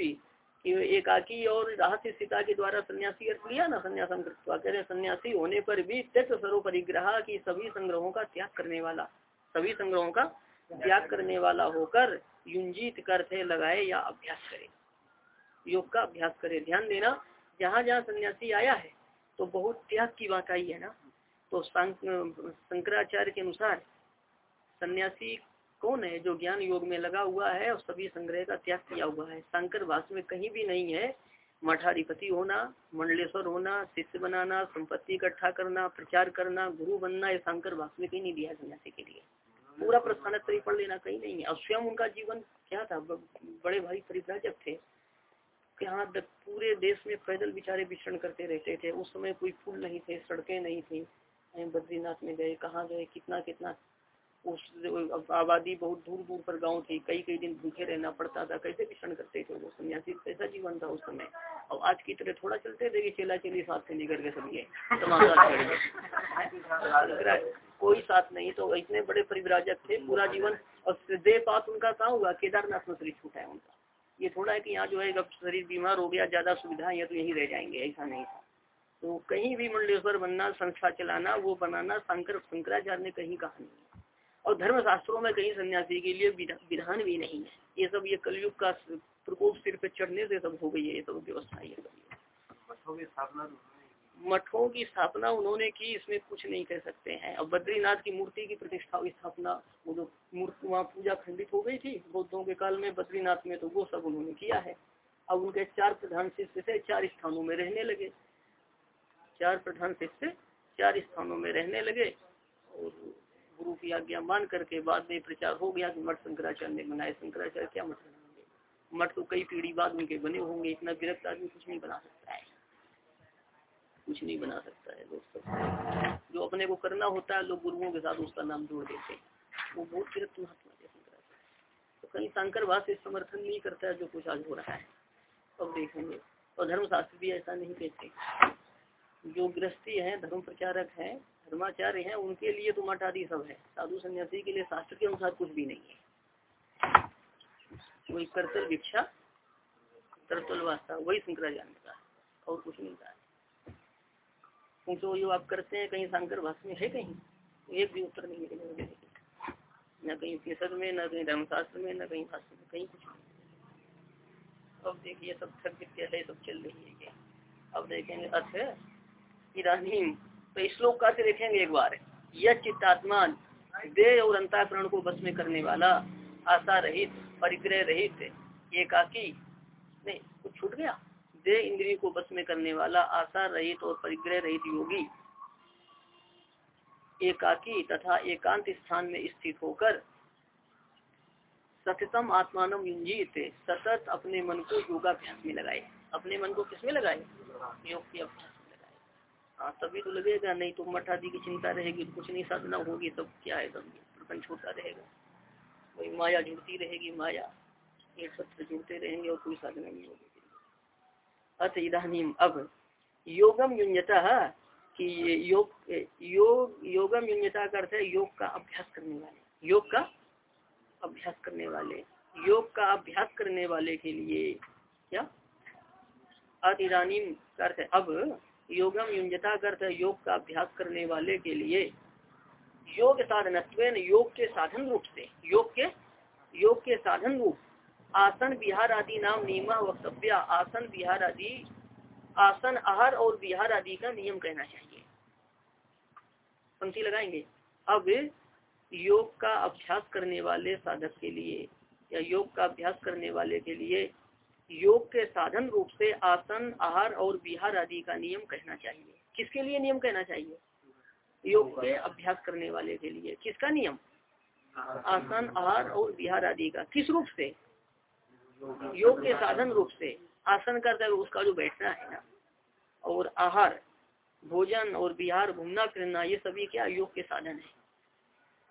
Speaker 1: एकाकी और राहत सीता के द्वारा सन्यासी अर्थ लिया ना, सन्यासन कहते हैं, सन्यासी होने पर भी त्यक्त सर्व परिग्रह की सभी संग्रहों का त्याग करने वाला, सभी संग्रहों का त्याग करने वाला होकर युंजित करते लगाए या अभ्यास करे। योग का अभ्यास करे। ध्यान देना जहाँ जहाँ सन्यासी आया है तो बहुत त्याग की बात आई है ना। तो शंकराचार्य के अनुसार सन्यासी कौन है जो ज्ञान योग में लगा हुआ है और सभी संग्रह का त्याग किया हुआ है? शंकर भाष में कहीं भी नहीं है। मठाधिपति होना, मंडलेश्वर होना, शिष्य बनाना, संपत्ति इकट्ठा करना, प्रचार करना, गुरु बनना, ये शंकर भाष में कहीं नहीं दिया सन्यासी के लिए। पूरा प्रस्थान पढ़ लेना कहीं नहीं है। और स्वयं उनका जीवन क्या था? बड़े भाई परिव्राजक थे। यहाँ तक पूरे देश में पैदल बिचारे विचरण करते रहते थे। उस समय कोई पुल नहीं थे, सड़कें नहीं थी। बद्रीनाथ में गए, कहाँ गए कितना कितना उस आबादी बहुत दूर दूर पर गाँव थी। कई कई दिन भूखे रहना पड़ता था। कैसे विचरण करते थे वो सन्यासी? कैसा जीवन था उस समय? और आज की तरह थोड़ा चलते थे चेला चेली साथ से निकल के ये कोई साथ नहीं तो इतने बड़े परिवराजक थे, पूरा जीवन। और देह पात उनका कहाँ हुआ? केदारनाथ में शरीर छूटा है उनका। ये थोड़ा है कि यहाँ जो है जब शरीर बीमार हो गया, ज़्यादा सुविधा है तो यही रह जाएँगे। ऐसा नहीं था। तो कहीं भी मंडलेश्वर बनना, संस्था चलाना, वो बनाना, शंकर, शंकराचार्य ने कहीं कहा नहीं। और धर्म शास्त्रों में कहीं सन्यासी के लिए विधान भी नहीं है। ये सब ये कलयुग का प्रकोप सिर पे चढ़ने से सब हो गई है ये सब व्यवस्था ये सब। मठों की स्थापना उन्होंने की इसमें कुछ नहीं कह सकते हैं। अब बद्रीनाथ की मूर्ति की प्रतिष्ठा स्थापना वो जो मूर्ति वहाँ पूजा खंडित हो गई थी बौद्धों के काल में बद्रीनाथ में तो वो सब उन्होंने किया है। अब उनके चार प्रधान शिष्य थे चार स्थानों में रहने लगे। चार प्रधान शिष्य चार स्थानों में रहने लगे और गुरु की आज्ञा मान करके बाद में प्रचार हो गया कि मठ शंकराचार्य ने बनाए। शंकराचार्य क्या मठ बनाएँगे? मठ तो कई पीढ़ी बाद उनके बने होंगे, इतना विरक्त आदमी कुछ नहीं बना सकता है। कुछ नहीं बना सकता है दोस्तों। जो अपने को करना होता है, लोग गुरुओं के साथ उसका नाम जोड़ देते हैं। वो बहुत विरक्त महात्मा है शंकराचार्य। तो कहीं शंकर भाष समर्थन नहीं करता है, जो कुछ आज हो रहा है। अब देखेंगे। और धर्मशास्त्र भी ऐसा नहीं कहते। जो गृहस्थी है, धर्म प्रचारक है धर्माचार्य है, उनके लिए तो मठ आदि सब है। साधु सन्यासी के लिए शास्त्र के अनुसार कुछ भी नहीं है। वही कर्तल भिक्षा कर्तल वास्ता, वही शंकराचार्य का और कुछ नहीं था तो जो आप करते हैं, कहीं शंकर भाष में है कहीं? एक भी उत्तर नहीं मिलेगा न कहीं उपनिषद में, न कहीं धर्मशास्त्र में, न कहीं भाषा में, कहीं कुछ अब देखिए, सब थक है सब चल रही है अब देखेंगे अर्थ है तो श्लोक का देखेंगे एक बार। यह चित्तात्मा देह और अंताकरण को बस में करने वाला आशा रहित, परिग्रह रहित, एकाकी, नहीं कुछ छूट गया। देह इंद्रिय को बस में करने वाला आशा रहित और परिग्रह रहित योगी एकाकी तथा एकांत स्थान में स्थित होकर सततम आत्मान युंजित सतत अपने मन को योगाभ्यास में लगाए। अपने मन को किसमें लगाए? योग की अभ्यास। हाँ तभी तो लगेगा, नहीं तो मठ आदि की चिंता रहेगी, कुछ नहीं साधना होगी, तब क्या है तब? प्रपंच छोटा रहेगा। वही माया जुड़ती रहेगी, माया। एक सत्र जुड़ते रहेंगे और कोई साधना नहीं होगी। अत इधानीम अब योगम युन्यता, कि योग योग, योगम युन्यता का अर्थ है योग का अभ्यास करने वाले। योग का अभ्यास करने वाले। योग का अभ्यास करने वाले के लिए, क्या? अत इधानीम का अर्थ है, अब योगम युंजता अर्थ योग का अभ्यास करने वाले के लिए योग साधन योग के साधन रूप से, योग के योग के साधन रूप, आसन बिहार आदि नाम नियम वक्तव्य, आसन बिहार आदि, आसन आहार और बिहार आदि का नियम कहना चाहिए। पंक्ति लगाएँगे। अब योग का अभ्यास करने वाले साधक के लिए या योग का अभ्यास करने वाले के लिए योग के साधन रूप से आसन, आहार और विहार आदि का नियम कहना चाहिए। किसके लिए नियम कहना चाहिए? योग के अभ्यास करने वाले के लिए। किसका नियम? आसन, आहार और विहार आदि का। किस रूप से? योग के साधन रूप से। आसन करता है उसका जो बैठना है ना, और आहार, भोजन और बिहार घूमना, फिरना, ये सभी क्या योग के साधन है?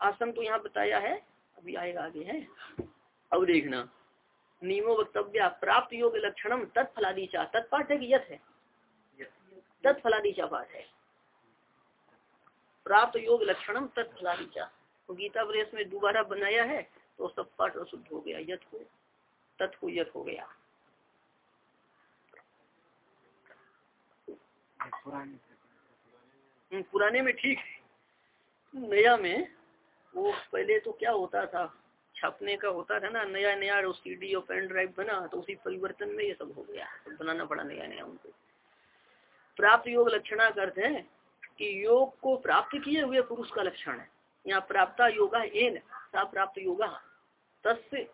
Speaker 1: आसन तो यहाँ बताया है, अभी आएगा आगे, है? अब देखना। नियमो वक्तव्य प्राप्त योग लक्षणम तत्फलादीचा तत्पाठ है कि यथ है? तत्फलादीचा पाठ है। प्राप्त योग लक्षणम तत्फलादीचा तो गीता प्रेस में दोबारा बनाया है तो सब पाठ अशुद्ध हो गया यथ को तत् को यथ हो गया। हम्म, पुराने में ठीक है। नया में वो पहले तो क्या होता था? छापने का होता था ना नया नया सीडी और पेन ड्राइव बना तो उसी परिवर्तन में ये सब हो गया। तो बनाना पड़ा नया नया उनको। प्राप्त योग लक्षणा का अर्थ है कि योग को प्राप्त किए हुए पुरुष का लक्षण है। यहाँ प्राप्त योगा एन, सा प्राप्त योगा, तस्य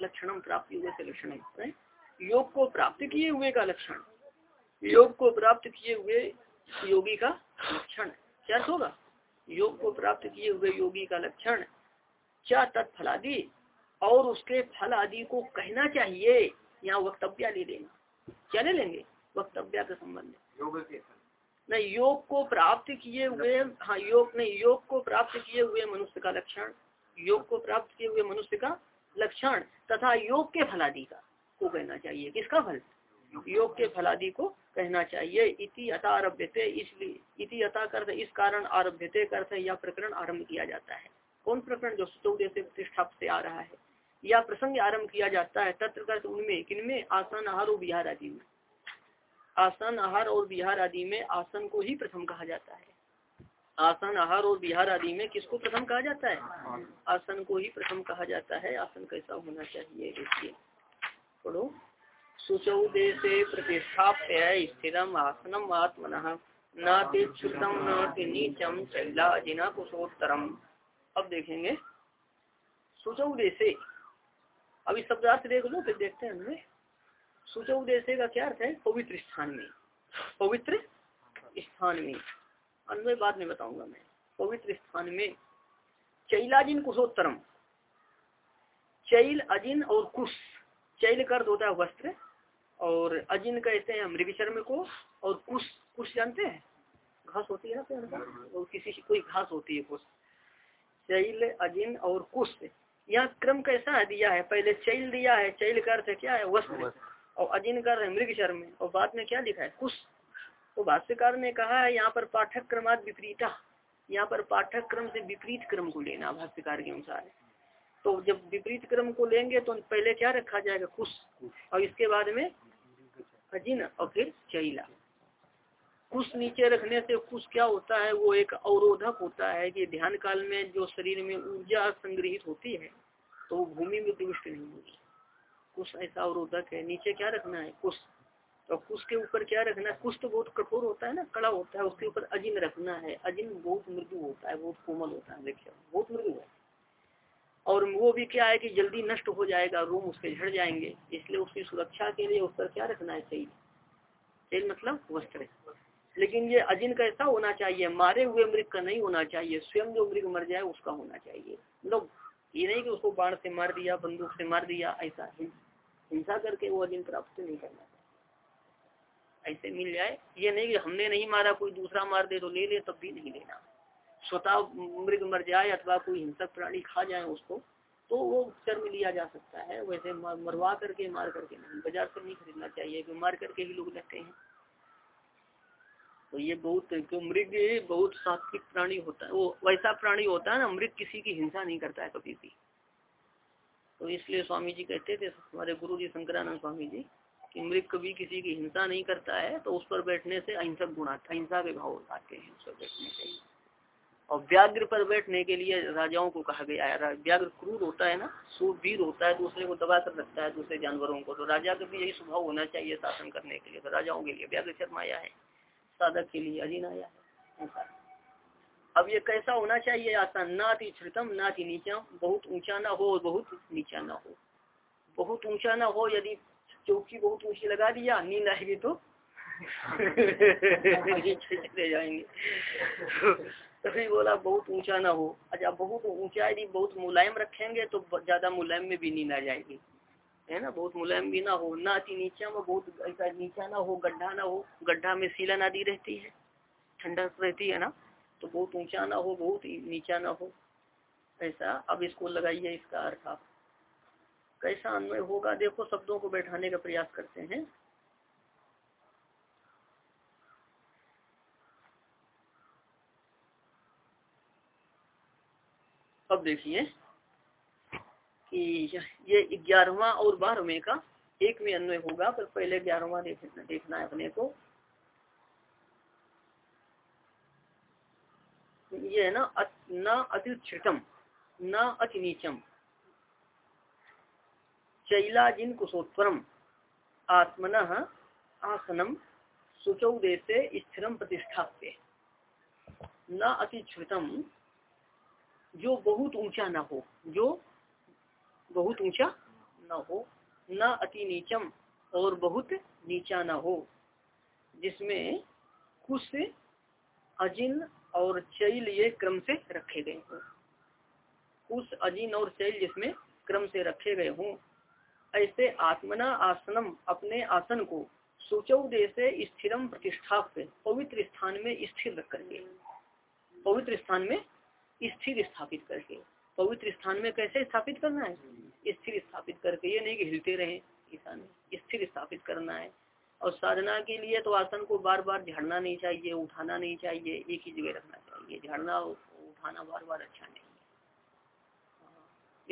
Speaker 1: लक्षणम प्राप्त योग से लक्षण है। योग को प्राप्त किए हुए का लक्षण। योग को प्राप्त किए हुए योगी का लक्षण। क्या होगा? योग को प्राप्त किए हुए योगी का लक्षण क्या तत्फलादि? और उसके फल आदि को कहना चाहिए यहाँ वक्तव्य ले देना क्या ले लेंगे? वक्तव्य का संबंध
Speaker 2: योग के
Speaker 1: नहीं योग को प्राप्त किए हुए हाँ योग नहीं योग को प्राप्त किए हुए मनुष्य का लक्षण। योग को प्राप्त किए हुए मनुष्य का लक्षण तथा योग के फलादि का को कहना चाहिए। किसका फल? योग के फलादि। को कहना चाहिए। इति अता आरभ्यते इसलिए इति अता कर इस कारण आरभ्यते कर या प्रकरण आरंभ किया जाता है। कौन प्रकरण जो चौदह से प्रतिष्ठा से आ रहा है? या प्रसंग आरंभ किया जाता है, तत्र कर उनमें, किनमें? आसन, आहार और बिहार आदि में। आसन, आहार और बिहार आदि में आसन को ही प्रथम कहा जाता है। आसन, आहार और बिहार आदि में किसको प्रथम कहा जाता है? आसन को ही प्रथम कहा जाता है। आसन कैसा होना चाहिए? देखिए। पढ़ो। सुचौदेशे प्रतिष्ठाप्य स्थिरम आसनम आत्मन। नातिच्युतम न नीचम कुशोत्तरम अब देखेंगे। सुचौदेशे अभी शब्दार्थ देख लो, फिर देखते हैं हमें। सुचौदेशे का क्या अर्थ है? पवित्र स्थान में। पवित्र स्थान में। अन्वय बाद में बताऊँगा मैं। पवित्र स्थान में। चैलाजिन कुशोत्तरम। चैल, अजिन और कुश। चैल कर होता है वस्त्र। और अजिन कहते हैं मृगचर्म को। और कुश कुश जानते हैं? घास होती है ना और किसी, कोई घास होती है कुश। चैल अजिन और कुश। यहाँ क्रम कैसा है? दिया है। पहले चैल दिया है। चैल का अर्थ क्या है? वस्त्र। और अजिन कर मृग शर्म और बाद में क्या लिखा है? कुश। तो भाष्यकार ने कहा है यहाँ पर पाठक क्रमात विपरीता। यहाँ पर पाठक क्रम से विपरीत क्रम को लेना भाष्यकार के अनुसार। तो जब विपरीत क्रम को लेंगे तो पहले क्या रखा जाएगा? कुश। और इसके बाद में अजिन और फिर चैला। कुश नीचे रखने से कुश क्या होता है? वो एक अवरोधक होता है कि ध्यान काल में जो शरीर में ऊर्जा संग्रहित होती है तो भूमि में प्रविष्ट नहीं होगी कुश ऐसा अवरोधक है, नीचे क्या रखना है? कुश तो कुश के ऊपर क्या रखना है? कुश तो बहुत कठोर होता है ना, कड़ा होता है, उसके ऊपर अजिन रखना है। अजिन बहुत मृदु होता है, बहुत कोमल होता है, देखिए, बहुत मृदु है। और वो भी क्या है कि जल्दी नष्ट हो जाएगा, रूम उसके झड़ जाएँगे, इसलिए उसकी सुरक्षा के लिए उस पर क्या रखना है? चाहिए तेल मतलब वस्त्र। लेकिन ये अजिन कैसा होना चाहिए, मारे हुए मृग का नहीं होना चाहिए, स्वयं जो मृग मर जाए उसका होना चाहिए। मतलब ये नहीं कि उसको बाढ़ से मार दिया, बंदूक से मार दिया, ऐसा हिंसा करके वो अजिन प्राप्त नहीं करना ऐसे मिल जाए, ये नहीं कि हमने नहीं मारा, कोई दूसरा मार दे तो ले ले, तब भी नहीं लेना। स्वतः मृग मर जाए अथवा कोई हिंसक प्राणी खा जाए उसको तो वो चर्म लिया जा सकता है। वैसे मरवा करके, मार करके नहीं। बाज़ार से नहीं खरीदना चाहिए कि मार करके ही लोग लेते हैं। तो ये बहुत क्यों मृग बहुत सात्विक प्राणी होता है। वो वैसा प्राणी होता है ना, मृग किसी की हिंसा नहीं करता है कभी भी। तो इसलिए स्वामी जी कहते थे, हमारे गुरु जी शंकरानंद स्वामी जी कि मृग कभी किसी की हिंसा नहीं करता है तो उस पर बैठने से अहिंसक गुण आता अहिंसा के भाव आते हैं उस पर बैठने से और व्याघ्र पर बैठने के लिए राजाओं को कहा गया है। व्याघ्र क्रूर होता है ना सूरवीर होता है, दूसरे को दबा कर रखता है, दूसरे जानवरों को। तो राजा का भी यही स्वभाव होना चाहिए शासन करने के लिए तो राजाओं के लिए। व्याघ्र शर्माया है। साधक के लिए अजीन आया अब ये कैसा होना चाहिए? आसान। श्रुतम, ना थी नीचा। बहुत ऊँचा ना हो और बहुत नीचा ना हो। बहुत ऊँचा ना हो यदि चौकी बहुत ऊँची लगा दिया, नींद आएगी तो? चले जाएँगे। तभी बोला, बहुत ऊँचा ना हो। अच्छा बहुत ऊँचा यदि बहुत मुलायम रखेंगे तो ज़्यादा मुलायम में भी नींद आ जाएगी। है ना, बहुत मुलायम भी ना हो, ना अति नीचा में बहुत ऐसा नीचा ना हो, गड्ढा ना हो, गड्ढा में सीला नदी रहती है ठंडा रहती है ना तो बहुत ऊँचा ना हो, बहुत नीचा ना हो, ऐसा अब इसको लगाइए इसका अर्थ आप। कैसा अन्वय होगा, देखो, शब्दों को बैठाने का प्रयास करते हैं। अब देखिए ये ग्यारहवा और बारहवें का एक में अन्वय होगा, पर पहले ग्यारहवा देखना देखना है अपने को। ये है ना न अतिक्षितम न अति नीचम चैलाजिन कुशोत्तरम आत्मन आसनम सुचौ देशे स्थिरम प्रतिष्ठाप्य। न अतिक्षितम जो बहुत ऊँचा न हो, जो बहुत ऊँचा न हो, न अति नीचम और बहुत नीचा न हो, जिसमें कुछ अजिन और चैल ये क्रम से रखे गए हों। कुछ अजिन और चैल जिसमें क्रम से रखे गए हों। ऐसे आत्मना आसनम अपने आसन को सुचौ देशे स्थिरम प्रतिष्ठाप्य पवित्र स्थान में स्थिर रख करके पवित्र स्थान में स्थिर स्थापित करके। पवित्र स्थान में कैसे स्थापित करना है? स्थिर स्थापित करके। ये नहीं कि हिलते रहे ईशान में। स्थिर स्थापित करना है। और साधना के लिए तो आसन को बार बार झाड़ना नहीं चाहिए, उठाना नहीं चाहिए। एक ही जगह रखना चाहिए। झाड़ना उठाना बार बार अच्छा नहीं है।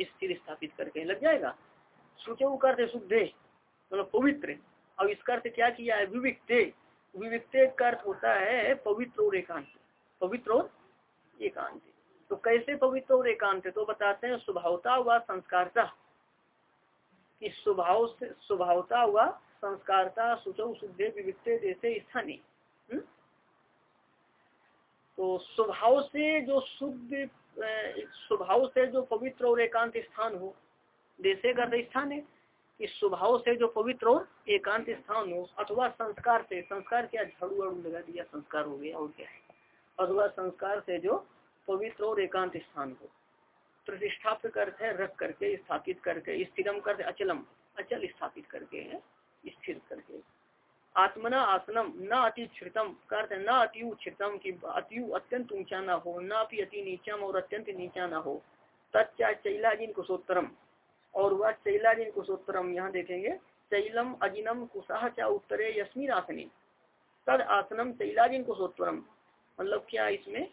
Speaker 1: स्थिर स्थापित करके। लग जाएगा? सुचौ करते शुद्धे मतलब पवित्र। और इसका अर्थ क्या किया है? विविकते। विविकते का अर्थ होता है पवित्र और एकांत। पवित्र और एकांत। तो कैसे पवित्र और एकांत है? तो बताते हैं, स्वभावता व संस्कारता। कि स्वभाव से, स्वभावता हुआ संस्कारता, सुचौ शुद्धे विविधते जैसे स्थानीय हम्म? तो स्वभाव से जो शुद्ध स्वभाव से जो पवित्र और एकांत स्थान हो देशे का स्थान है। कि स्वभाव से जो पवित्र और एकांत स्थान हो, अथवा संस्कार से, संस्कार क्या? झाड़ू वाड़ू लगा दिया, संस्कार हो गया, और क्या है? अथवा संस्कार से जो पवित्र और एकांत स्थान हो प्रतिष्ठापित हैं रख करके, स्थापित करके, स्थिरम करते अचलम, अचल स्थापित करके है, स्थिर करके। आत्मना आसनम न अति छितम करते न अति उच्छितम की अति अत्यंत ऊँचा न हो, न अति अति नीचम और अत्यंत नीचा न हो। तत्चा चैला जिन कुशोत्तरम, और वह चैला जिन कुशोत्तरम, यहाँ देखेंगे, चैलम अजिनम कुशाह चा उत्तरे यस्मिन आसनी। तद आसनम चैलाजिन कुशोत्तरम। मतलब क्या इसमें?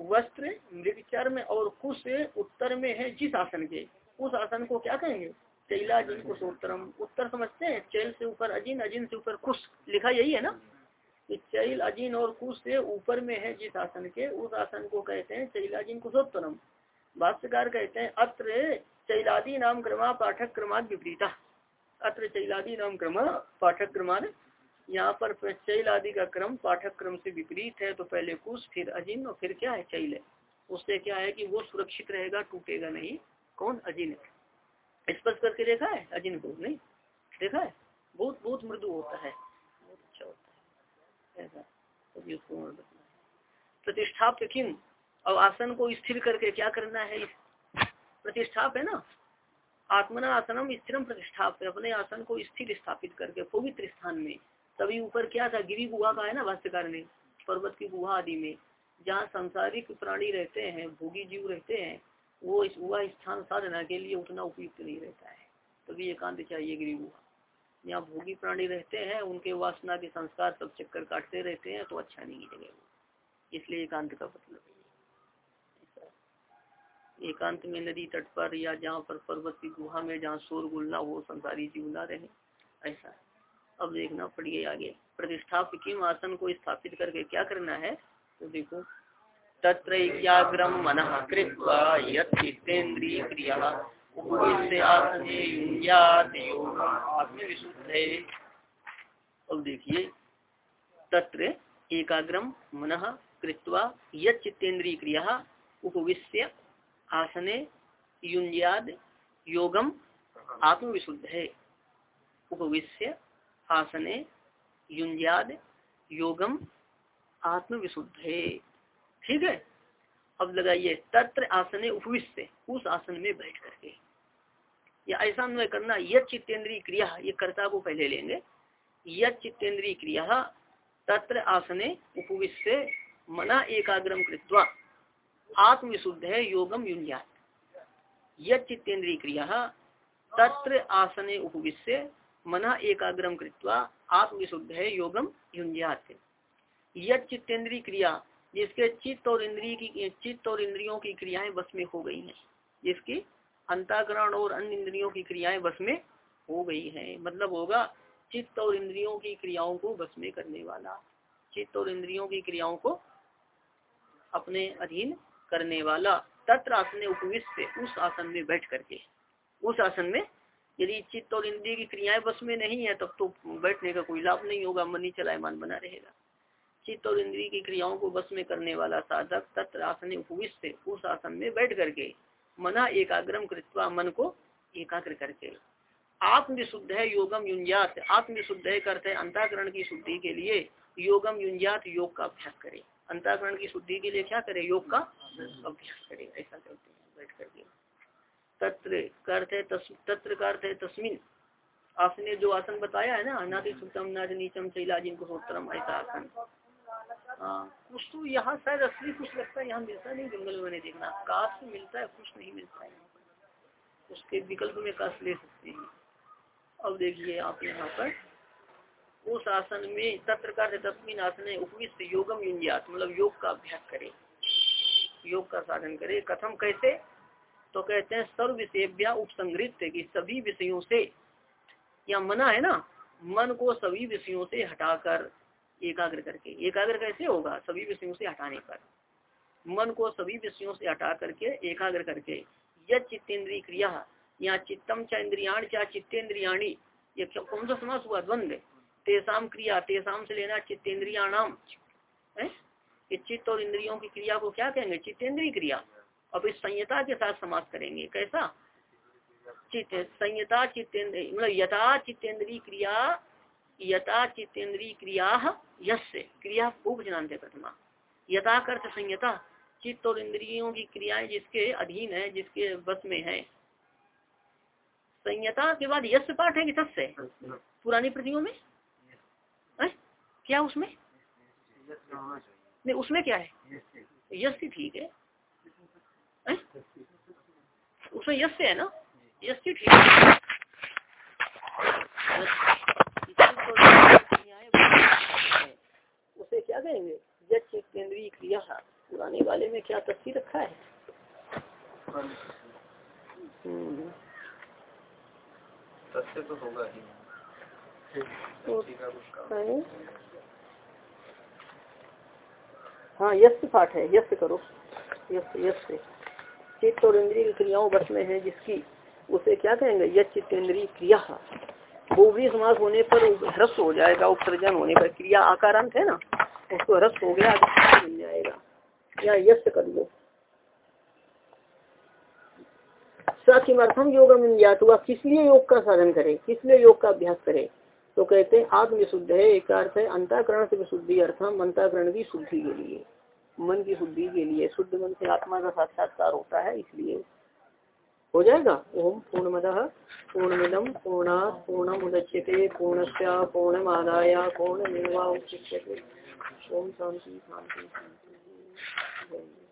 Speaker 1: वस्त्र मृगचर्म और कुश उत्तर में है जिस आसन के। उस आसन को क्या कहेंगे? चैला जिन कुशोत्तरम उत्तर समझते हैं? चैल से ऊपर अजिन अजिन से ऊपर कुश। लिखा यही है ना? कि चैल, अजिन और कुश से ऊपर में है जिस आसन के। उस आसन को कहते हैं चैलाजिन कुशोत्तरम भाष्यकार कहते हैं, अत्र चैलादी नाम क्रमा पाठक क्रमाद विपरीता। अत्र चैलादी नाम क्रमा पाठक क्रमाद यहाँ पर चैल आदि का क्रम पाठक क्रम से विपरीत है तो पहले कुश, फिर अजिन और फिर क्या है? चैल है। उससे क्या है कि वो सुरक्षित रहेगा, टूटेगा नहीं। कौन? अजिन स्पर्श करके देखा है? अजिन को नहीं। देखा है? बहुत बहुत मृदु होता है। बहुत अच्छा होता है। ऐसा। उसको प्रतिष्ठाप किम? और आसन को स्थिर करके क्या करना है? प्रतिष्ठाप है ना? आत्मना आसनम स्थिरम प्रतिष्ठाप अपने आसन को स्थिर स्थापित करके, पवित्र स्थान में। तभी ऊपर क्या था? गिरी गुहा का है ना भाष्यकार ने? पर्वत की गुहा आदि में। जहाँ संसारिक प्राणी रहते हैं, भोगी जीव रहते हैं, वो इस, वह स्थान साधना के लिए उतना उपयुक्त नहीं रहता है। तभी एकांत चाहिए गिरी गुहा यहाँ भोगी प्राणी रहते हैं, उनके वासना के संस्कार सब चक्कर काटते रहते हैं तो अच्छा नहीं जगह वो इसलिए एकांत का मतलब एकांत में नदी तट पर या जहाँ पर पर्वत की गुहा में जहाँ शोर गुलना हो, संसारी जीव ना रहे, ऐसा है। अब देखना पड़िए आगे। प्रतिष्ठापित किम आसन को स्थापित करके क्या करना है? तो देखो, तत्र मन कृत्वा यत्तेन्द्रिय क्रिया। अब देखिए, तत्र एकाग्रम मन कृत्वा यितेन्द्रिय क्रिया। उपविश्य आसने युंज्याद योगम आत्मविशुद्ध। है उपविश्य आसने युंजाद योगम आत्म विशुद्ध ठीक है? अब लगाइए, तत्र आसने उपविश्य उस आसन में बैठ करके। या ऐसा अन्वय करना यह चित्तेंद्रीय क्रिया, ये कर्ता को पहले लेंगे। यह चित्तेन्द्रीय क्रिया, तत्र आसने उपविश्य मना एकाग्रम कृत्वा आत्म विशुद्ध है योगम युंजात यह चित्तेंद्रीय क्रिया, तत्र आसने उपविश्य मना एकाग्रम कृत्वा आत्मविशुद्ध है योगम युंजात यह चित्तेंद्रीय क्रिया जिसके चित्त और इंद्रिय की, चित्त और इंद्रियों की क्रियाएँ बस में हो गई हैं, जिसकी अंताकरण और अन्य इंद्रियों की क्रियाएँ बस में हो गई हैं मतलब होगा चित्त और इंद्रियों की क्रियाओं को बस में करने वाला। चित्त और इंद्रियों की क्रियाओं को अपने अधीन करने वाला। तत्र आसन उपविष्ट, उस आसन में बैठ करके, उस आसन में यदि चित्त और इंद्रिय की क्रियाएँ बस में नहीं है, तब तो बैठने का कोई लाभ नहीं होगा, मन ही चलायमान बना रहेगा। चित्त और इंद्रिय की क्रियाओं को बस में करने वाला साधक तत्र आसन उपविष्ट उस आसन में बैठ करके मना एकाग्रम कृत्वा मन को एकाग्र करके। आत्मविशुद्ध है, योगम युंजात है, करते अंताकरण की शुद्धि के लिए योगम युंजात योग का अभ्यास करे। अंताकरण की शुद्धि के लिए क्या करे? योग का अभ्यास करे, ऐसा करते हैं, बैठ करके। तत्र करते तत्र करते तस्मिन। आपने जो आसन बताया है ना नादि सुतम, नाद नीचम चैला जिनको सोत्रम ऐसा आसन। हाँ। कुछ तो यहाँ शायद असली कुछ लगता है, यहाँ मिलता नहीं, जंगल में देखना। काश मिलता है, कुछ नहीं मिलता है। उसके विकल्प में काश ले सकते हैं। अब देखिए आप यहाँ पर। उस आसन में तत्र का तस्मिन आसन उपविष्ट योगम युंजात मतलब योग का अभ्यास करे। योग का साधन करे। कथम कैसे? तो कहते हैं सर्व विषय उपसंग्रित की सभी विषयों से, या मना है ना, मन को सभी विषयों से हटाकर एकाग्र करके। एकाग्र कैसे होगा? सभी विषयों से हटाने पर। मन को सभी विषयों से हटा करके एकाग्र करके। यह चित्तेंद्रीय क्रिया, या चित्तम च इंद्रियाण चा चित्तेन्द्रियाणी ये कौन सा समास हुआ? द्वंद। तेसाम क्रिया, तेसाम से लेना चित्तेन्द्रियाणाम चित्त और इंद्रियों की क्रिया को क्या कहेंगे? चित्तेंद्रीय क्रिया। अब इस संयता के साथ समास करेंगे, कैसा? चित्त संयता चित्तेंद्र मतलब यथा चित्तेंद्रीय क्रिया, यथा चित्तेंद्रीय क्रिया यश क्रिया उपजनाते प्रथमा। यथा कर्थ संयता चित्त और इंद्रियों की क्रियाएँ जिसके अधीन है, जिसके बस में है। संयता के बाद यश पाठ है कि तस्य? पुरानी प्रतियों में? है? क्या उसमें? नहीं, उसमें क्या है? यश ठीक है। उसमें यश है ना? यश ठीक है? उसे क्या कहेंगे? यश केंद्रीय क्रिया पुराने वाले में क्या तस्वीर रखा है? हम्म। तो होगा ही। तो हाँ यश पाठ है। यश करो। यश यश चित्त और इंद्रिय क्रियाओं बस में है जिसकी उसे क्या कहेंगे? यश चित्तेंद्रीय क्रिया बहुवी समास होने पर ह्रस्व हो जाएगा उपसर्जन होने पर क्रिया आकारांत है ना? उसको ह्रस्व हो गया मिल जाएगा। या यश कर दो सखिमर्थम योग मिल जात हुआ। किस लिए योग का साधन करे? किस लिए योग का अभ्यास करे? तो कहते हैं आत्म विशुद्ध है एक अर्थ है, अंताकरण से विशुद्धि अर्थम अंताकरण की शुद्धि के लिए। मन की शुद्धि के लिए, शुद्ध मन से आत्मा का साक्षात्कार होता है, इसलिए। हो जाएगा? ओम पूर्णमद पूर्णमिदम पूर्णा पूर्ण मुदच्यते पूर्णस्य पूर्णमादाय, पूर्णमेवा उच्यते। ओम शांति शांति शांति।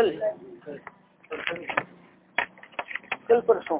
Speaker 1: कल। कल परसों।